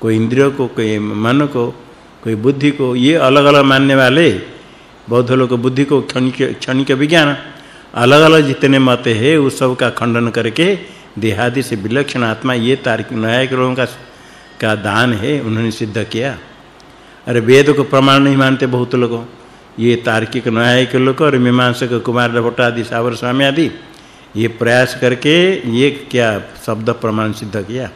कोई इंद्रियों को, कोई मन को, कोई बुद्धि को, ये अलग-अलग मानने वाले बौद्ध लोग बुद्धि को क्षणिक क्षणिक विज्ञान अलग-अलग जितने मत है, उस सब का खंडन करके देहादि से विलक्षण आत्मा, ये तार्किक न्यायिक लोगों का का दान है, उन्होंने सिद्ध किया। अरे वेद को प्रमाण नहीं मानते बहुत लोग। ये तार्किक न्यायिक लोग और मीमांसक कुमार भट्ट आदि सावर स्वामी आदि, ये प्रयास करके ये क्या शब्द प्रमाण सिद्ध किया।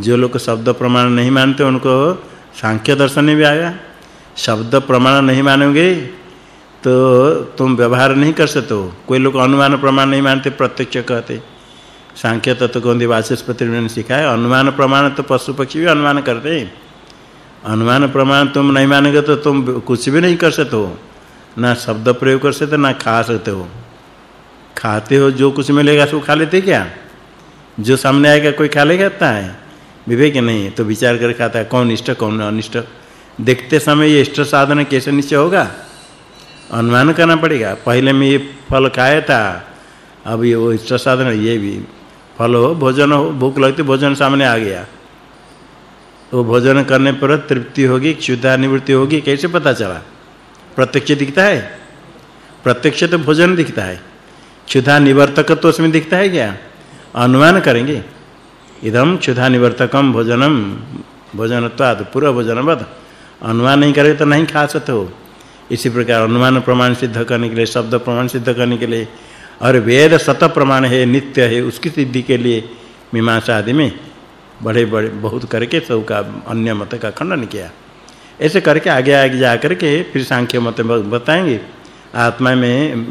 जो लोग शब्द प्रमाण नहीं मानते, उनको सांख्य दर्शन में भी आया। शब्द प्रमाण नहीं मानोगे तो तुम व्यवहार नहीं कर सकते हो। कोई लोग अनुमान प्रमाण नहीं मानते, प्रत्यक्ष कहते। सांख्य तत्व को वाचस्पति ने सिखाया, अनुमान प्रमाण तो पशु पक्षी भी अनुमान करते हैं। अनुमान प्रमाण तुम नहीं मानोगे तो तुम कुछ भी नहीं कर सकते हो। ना शब्द प्रयोग कर सकते, ना खा सकते हो। खाते हो, जो कुछ मिलेगा सो खा लेते क्या? जो सामने आएगा कोई खा लेगा था है। विवेक नहीं तो विचार कर खाता है, कौन इष्ट, कौन अनिष्ट। देखते समय ये इष्ट साधन कैसे निश्चय होगा? अनुमान करना पड़ेगा। पहले में ये फल खाया था, अब ये वो इष्ट साधन ये भी फल हो, भोजन हो, भूख लगती, भोजन सामने आ गया। तो भोजन करने पर तृप्ति होगी, क्षुधा निवृत्ति होगी, कैसे पता चला? प्रत्यक्ष दिखता है? प्रत्यक्ष तो भोजन दिखता है। क्षुधा निवर्तक तो उसमें दिखता है क्या? अनुमान करेंगे। इदम क्षुधा निवर्तकम भोजनम भोजनत्वाद पूर्व भोजनवद अनुमान नहीं करे तो नहीं खा सकते हो। इसी प्रकार अनुमान प्रमाण सिद्ध करने के लिए, शब्द प्रमाण सिद्ध करने के लिए, और वेद सत प्रमाण है, नित्य है, उसकी सिद्धि के लिए मीमांसा आदि में बड़े बड़े बहुत करके सब का अन्य मत का खंडन किया। ऐसे करके आगे आगे जा करके फिर सांख्य मत बताएँगे। आत्मा में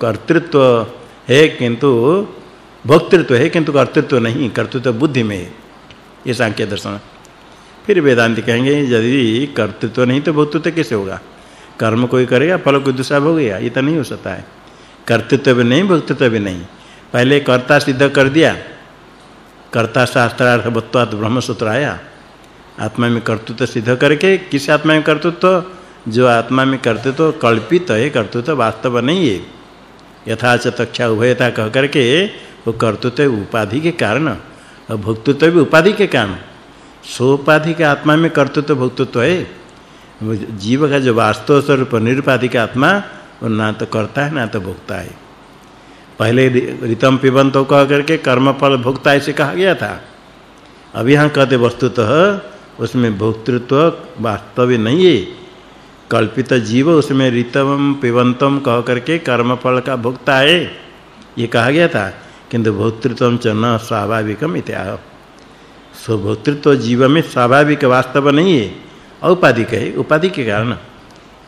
कर्तृत्व है किंतु, भोक्तृत्व है किंतु कर्तृत्व नहीं, कर्तृत्व बुद्धि में है। ये सांख्य दर्शन। फिर वेदांत कहेंगे, यदि कर्तृत्व नहीं तो भोक्तृत्व कैसे होगा? कर्म कोई करेगा फल कोई दूसरा भोगेगा ये? तो नहीं हो सकता है। कर्तृत्व भी नहीं भोक्तृत्व भी नहीं। पहले कर्ता सिद्ध कर दिया। कर्ता शास्त्रार्थ बत्वात ब्रह्म सूत्र आया। आत्मा में कर्तृत्व सिद्ध करके, किस आत्मा में कर्तृत्व? जो आत्मा में कर्तृत्व कल्पित है, कर्तृत्व वास्तव नहीं है। यथाच तक्षा उभयता कह करके, वो कर्तृत्व उपाधि के कारण, और भोक्तृत्व भी उपाधि के कारण। सोपाधि के आत्मा में कर्तृत्व, भोक्तृत्व है। जीव का जो वास्तव स्वरूप निरुपाधिक आत्मा, वो ना तो करता है, ना तो भोगता है। पहले रितम पिबंतो कह करके कर्म फल भोक्ता ऐसे कहा गया था। अब यहाँ कहते वस्तुतः, उसमें भोक्तृत्व वास्तव नहीं है। कल्पित जीव उसमें रितम पिबंतम कह करके कर्मफल का भोक्ता है। ये कहा गया था, किंतु भोक्तृत्व च न स्वाभाविकम इत्याह। सो भोक्तृत्व जीव में स्वाभाविक वास्तव नहीं है। औपाधिक है उपाधि के कारण।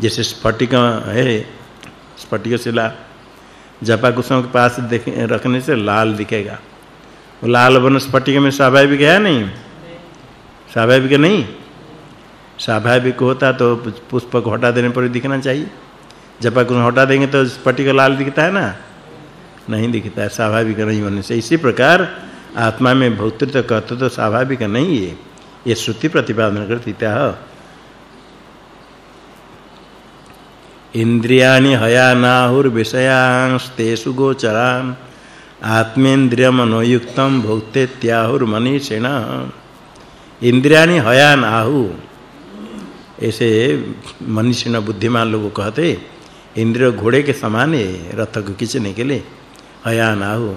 जैसे स्फटिक है, स्फटिक शिला जपा कुसुम के पास देख, रखने से लाल दिखेगा। वो लाल बन स्फटिक में स्वाभाविक है नहीं? स्वाभाविक नहीं। स्वाभाविक होता तो पुष्प को हटा देने पर दिखना चाहिए। जपा कुसुम हटा देंगे तो स्फटिक लाल दिखता है ना? नहीं दिखता है स्वाभाविक नहीं होने से। इसी प्रकार आत्मा में भौतित्व कहते तो स्वाभाविक नहीं है। ये श्रुति प्रतिपादन करती त्या इंद्रियाणि हयानाहुर विषयांस्तेषु गोचरान् आत्मेन्द्रिय मनोयुक्तम भौते त्याहुर मनीषिण इंद्रियाणि हयान आहु। ऐसे मनीषिण बुद्धिमान लोग कहते इंद्रिय घोड़े के समान है रथ को खींचने के लिए हयान आहु।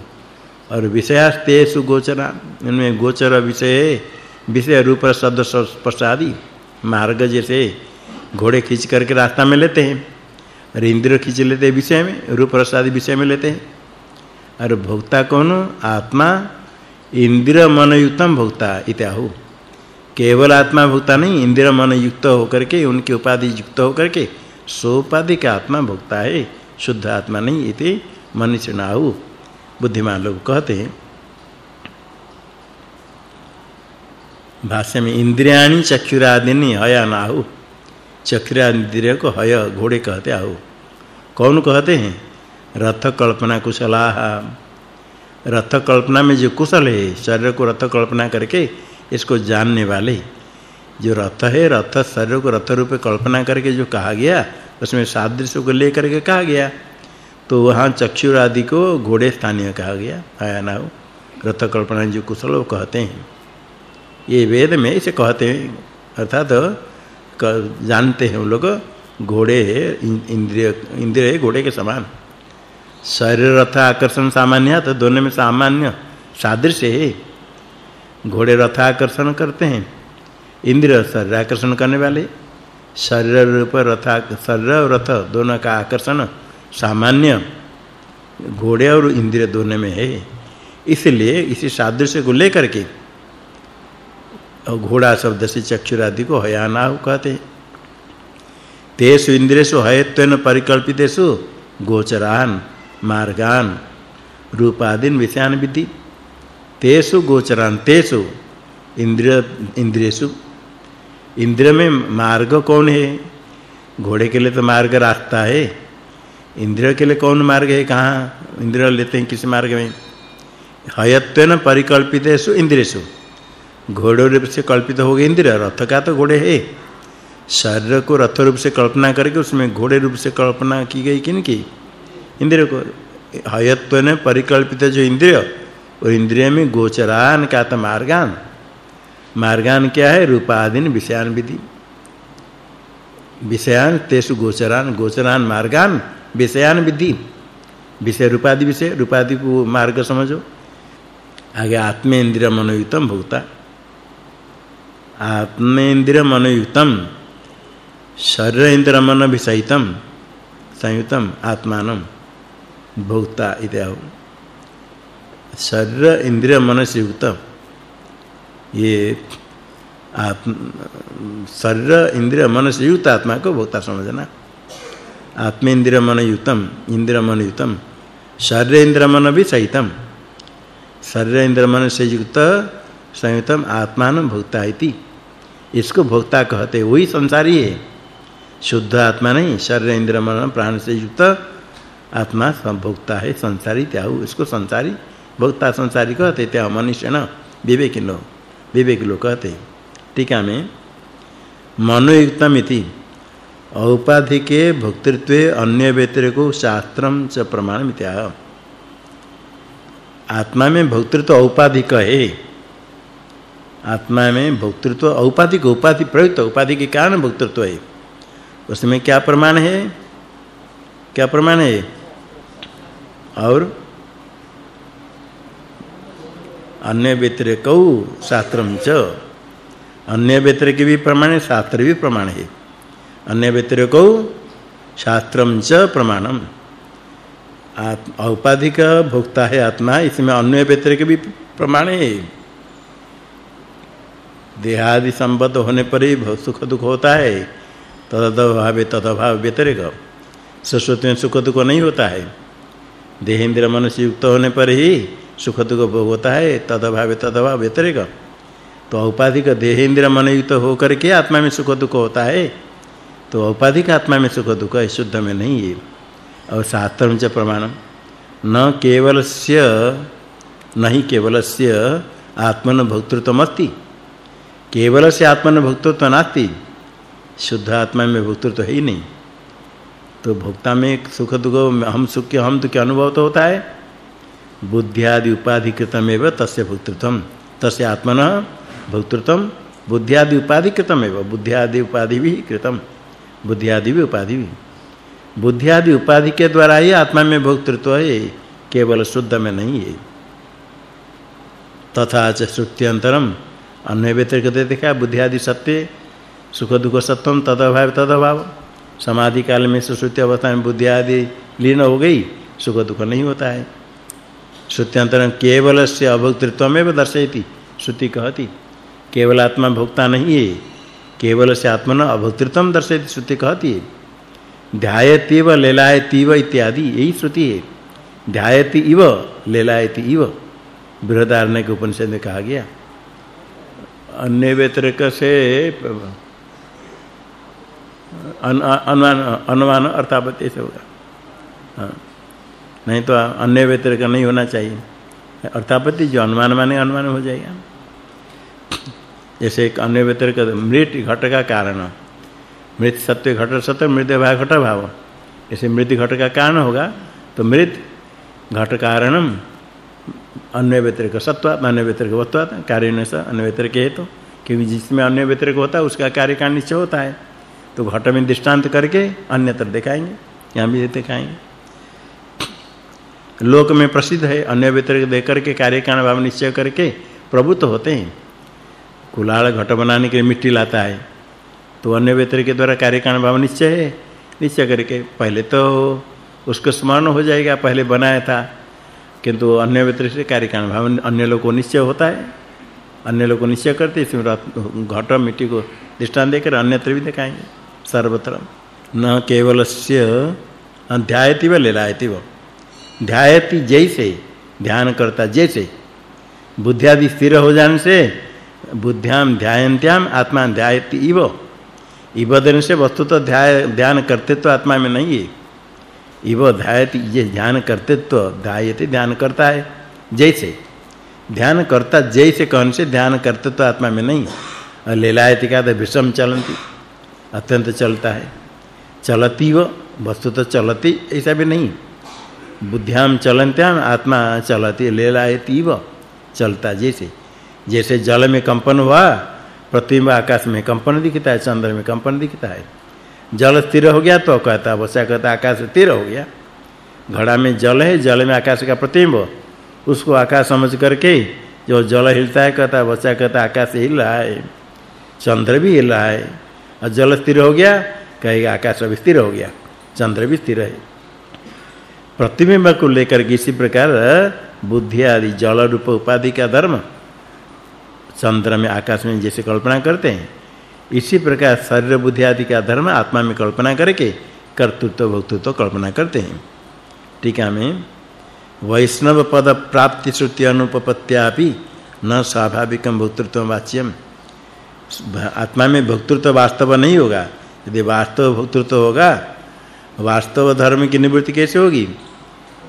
और विषयास्तेषु गोचरा, इनमें गोचर विषय विषय रूप शब्द स्पर्श आदि मार्ग जैसे घोड़े खींच करके रास्ता में लेते हैं। और इंद्र खींच लेते हैं विषय में रूप रस विषय में लेते हैं। और भोक्ता कौन आत्मा। इंद्र मन युक्तम भोक्ता, इत्याहु। केवल आत्मा भोक्ता नहीं, इंद्र मन युक्त होकर के, उनकी उपाधि युक्त होकर के सो उपाधि का आत्मा भोक्ता है। शुद्ध आत्मा नहीं, इति मनुष्यनाहु। बुद्धिमान लोग कहते हैं, भाष्य में, इंद्रियाणि चक्षुरादिनी हयानाहु। चक्रांद्रिय को हय घोड़े कहते आओ। कौन कहते हैं? रथ कल्पना कुशला। रथ कल्पना में जो कुशल है, शरीर को रथ कल्पना करके इसको जानने वाले। जो रथ है, रथ शरीर को रथ रूप कल्पना करके जो कहा गया, उसमें सादृश्य को लेकर के कहा गया। तो वहाँ चक्षुर आदि को घोड़े स्थानीय कहा गया। आया ना रथ कल्पना जो कुशल कहते हैं। ये वेद में इसे कहते हैं। अर्थात जानते हैं वो लोग, घोड़े इंद्रिय इंद्रिय घोड़े के समान। शरीर रथ आकर्षण सामान्य तो दोनों में सामान्य, सादृश्य है। घोड़े रथ आकर्षण करते हैं, इंद्रिय शरीर आकर्षण करने वाले। शरीर रूप रथ शरीर और रथ दोनों का आकर्षण सामान्य। घोड़े और इंद्रिय दोनों में है। इसलिए इसी सादृश्य को लेकर के और घोड़ा शब्द से चक्षुर आदि को हयाना कहते हैं। तेषु इंद्रियसु हयत्वेन परिकल्पितेषु गोचरान, मार्गान, रूपादीन विषयान विधि तेषु गोचरान, तेसु इंद्रिय इंद्रियसु इंद्रिय में मार्ग कौन है? घोड़े के लिए तो मार्ग रास्ता है। इंद्रिय के लिए कौन मार्ग है? कहाँ? इंद्रिय लेते हैं किस मार्ग में? हयत्वेन परिकल्पितेषु इंद्रियसु घोड़े रूप से कल्पित हो गए इंद्र रथ का तो घोड़े है। शरीर को रथ रूप से कल्पना करके उसमें घोड़े रूप से कल्पना की गई किन की? इंद्र को, हयत्व ने परिकल्पित जो इंद्रिय और इंद्रिय में गोचरान का तो मार्गान। मार्गान क्या है? रूपादीन विषयान विधि। विषयान तेसु गोचरान गोचरान मार्गान, विषयान विधि। विषय रूपादि विषय रूपादि को मार्ग समझो। आगे आत्मेन्द्रिय मनोयुतम भूता आत्मेन्द्रिय मनोयुक्तम शरीर इंद्र मन विषयितम संयुतम आत्मान भोक्ता इत्याह शरीर इंद्रिय मन से युक्त ये आत्म शरीर इंद्रिय मन से युक्त आत्मा को भोक्ता समझना। आत्मेन्द्रिय मन युक्तम इंद्रिय मन युक्तम शरीर इंद्र मन भी सहितम शरीर इंद्र मन से युक्त संयुतम आत्मान भोक्ता इति। इसको भोक्ता कहते वही संसारी है। शुद्ध आत्मा नहीं, शरीर इंद्र मन प्राण से युक्त आत्मा भोक्ता है, संसारी त्याहु। इसको संसारी, भोक्ता संसारी कहते त्या मनुष्य न, विवेक लो विवेक लो कहते। टीका में, मनोयुक्तम इति। औपाधिके भोक्तृत्वे अन्य व्यतिरेको शास्त्रम च प्रमाणमित्या आत्मा में भोक्तृत्व औपाधिक है। आत्मा में भोक्तृत्व, औपाधिक उपाधि, प्रयुक्त उपाधि के कारण भोक्तृत्व है। उसमें क्या प्रमाण है? क्या प्रमाण है? और अन्य व्यतिरेक शास्त्रम च। अन्य व्यतिरेक भी प्रमाण है, शास्त्र भी प्रमाण है। अन्य व्यतिरेक शास्त्रम च प्रमाणम। औपाधिक भोक्ता है आत्मा, इसमें अन्य व्यतिरेक भी प्रमाण है। देहादि संबद्ध होने पर ही सुख दुख होता है। तदभावे तदभाव व्यतिरेक। सुश्रुति में सुख दुख नहीं होता है। देह इंद्र मन से युक्त होने पर ही सुख दुख भोग होता है। तदभाव तदभाव व्यतिरेक। तो औपाधिक देह इंद्र मन युक्त होकर के आत्मा में सुख दुख होता है। तो औपाधिक आत्मा में सुख दुख है, शुद्ध में नहीं है। और शास्त्रम च प्रमाणम न केवलस्य नहीं केवलस्य आत्मन भोक्तृत्वमस्ति केवल से आत्मन भोक्तृत्व नास्ति। शुद्ध आत्मा में भोक्तृत्व है ही नहीं। तो भोक्ता में सुख दुख, हम सुख के, हम दुख के अनुभव तो होता है? बुद्धि आदि उपाधि कृतमेव तस्य भोक्तृत्वम। तस्य आत्मन भोक्तृत्वम। बुद्धि आदि उपाधि कृतमेव बुद्धि आदि उपाधि भी कृतम। बुद्धि आदि भी उपाधि भी। बुद्धि आदि उपाधि के द्वारा ही आत्मा में भोक्तृत्व है। केवल शुद्ध में नहीं है। तथा च श्रुत्यंतरम अन्य व्यतिरिक्त देखा बुद्धि आदि सत्य, सुख दुख सत्वम, तदभाव तदभाव। समाधि काल में सुश्रुति अवस्था में बुद्धि आदि लीन हो गई, सुख दुख नहीं होता है। श्रुत्यंतरम केवल से अभोक्तृत्वमेव दर्शयति, श्रुति कहती। केवल आत्मा भोक्ता नहीं है, केवल से आत्मन अभोक्तृत्वम दर्शयति, श्रुति कहती है। ध्यायतीव लेलायतीव इत्यादि, यही श्रुति है। ध्यायति इव, लेलायति इव। बृहदारण्य के उपनिषद में कहा गया। अन्य व्यतिरिक से अनुमान अनुमान ऐसे होगा। हाँ। नहीं तो अन्य व्यतिरिक नहीं होना चाहिए। अर्थापत्ति जो अनुमान माने अनुमान हो जाएगा। जैसे एक अन्य व्यतिरिक मृत घट का कारण। मृत सत्य घट, सत्य मृत भाव, घट भाव। ऐसे मृत घट का कारण होगा तो मृत घट कारणम अन्य व्यतिरिक सत्व अन्य व्यतिरिक वत्वात् कार्य से अन्य व्यतिरिक हेतु। क्योंकि जिसमें अन्य व्यतिरिक होता है, उसका कार्य का निश्चय होता है। तो घट में दृष्टांत करके अन्यत्र दिखाएँगे, यहाँ भी दिखाएँगे। लोक में प्रसिद्ध है अन्य व्यतिरिक देख करके कार्य कारण भाव निश्चय करके प्रभुत्व तो होते हैं। कुलाल घट बनाने के लिए मिट्टी लाता है। तो अन्य व्यतिरिक के द्वारा कार्य कारण भाव निश्चय है, निश्चय करके पहले तो उसको स्मरण हो जाएगा, पहले बनाया था। किंतु अन्य व्यतिरिक से कार्य कारण भाव अन्य लोगों को निश्चय होता है। अन्य लोग को निश्चय करते इसमें घट मिट्टी को दृष्टांत देकर अन्यत्र भी दिखाएँगे सर्वत्र। न केवलस्य ध्यायति व लेलायति व। ध्यायति जैसे ध्यान करता जैसे। बुद्धि आदि स्थिर हो जाने से बुद्ध्याम ध्यायन्त्याम आत्मा ध्यायति इव। इव देने से वस्तु तो ध्यान करते तो आत्मा में नहीं है। इव ध्यायति ये ध्यान करते तो ध्यायति ध्यान करता है। जैसे, ध्यान करता, जैसे कौन से ध्यान करते तो आत्मा में नहीं। और लेलायति का तो विषम चलती, अत्यंत चलता है। चलती वो, वस्तु तो चलती, ऐसा भी नहीं। बुद्धियाम चलन्त्याम आत्मा चलती, लेलायति वो, चलता जैसे। जैसे जल में कंपन हुआ में आकाश में कंपन दिखता है, चंद्र में कंपन दिखता है। जल स्थिर हो गया तो कहता वैसा कहता आकाश स्थिर हो गया। घड़ा में जल है, जल में आकाश का प्रतिबिंब। उसको आकाश समझ करके जो जल हिलता है, कहता वैसा कहता आकाश हिल रहा है, चंद्र भी हिल रहा है। और जल स्थिर हो गया, कहेगा, आकाश भी स्थिर हो गया, चंद्र भी स्थिर है। प्रतिबिंब को लेकर किसी प्रकार, बुद्धि आदि, जल रूप उपाधि का धर्म, चंद्र में आकाश में जैसे कल्पना करते हैं इसी प्रकार शरीर, बुद्धि आदि का धर्म आत्मा में कल्पना करके कर्तृत्व, भोक्तृत्व कल्पना करते हैं। टीका में वैष्णव पद प्राप्ति श्रुति अनुपपत्यापि न स्वाभाविकम भोक्तृत्व वाच्यम आत्मा में भोक्तृत्व वास्तव नहीं होगा। यदि वास्तव भोक्तृत्व होगा, वास्तव धर्म की निवृत्ति कैसे होगी?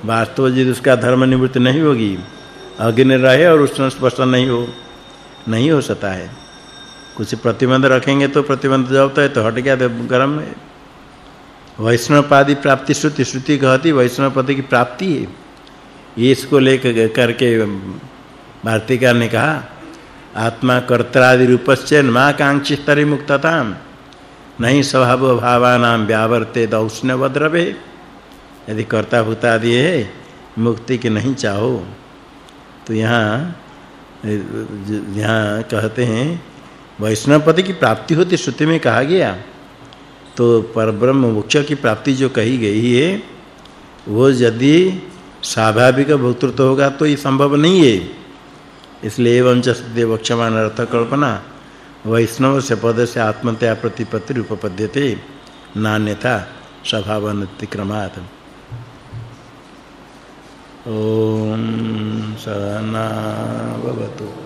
वास्तव यदि उसका धर्म निवृत्ति नहीं होगी, अग्नि रहे और उष्ण स्पर्श नहीं हो नहीं हो सकता है। कुछ प्रतिबंध रखेंगे तो प्रतिबंध जब है तो हट गया तो गर्म है। वैष्णव प्राप्ति श्रुति श्रुति कहती वैष्णव पद की प्राप्ति है। ये इसको लेकर करके भारतीकार ने कहा, आत्मा कर्त्रादि रूपस्य कांक्षी स्तरी मुक्तता नहीं स्वभाव भावानां व्यावर्ते दौष्ण्यवद्रवे यदि कर्ता भूता आदि है, मुक्ति की नहीं चाहो। तो यहाँ यहाँ कहते हैं वैष्णव पद की प्राप्ति होती श्रुति में कहा गया। तो परब्रह्म मोक्ष की प्राप्ति जो कही गई है, वो यदि स्वाभाविक भोक्तृत्व होगा तो ये संभव नहीं है। इसलिए एवं च वक्षमान अर्थ कल्पना, वैष्णव से पद से आत्मत्या प्रतिपत्ति उपपद्यते नान्यथा स्वभावनतिक्रमात्। ॐ सहना भवतु।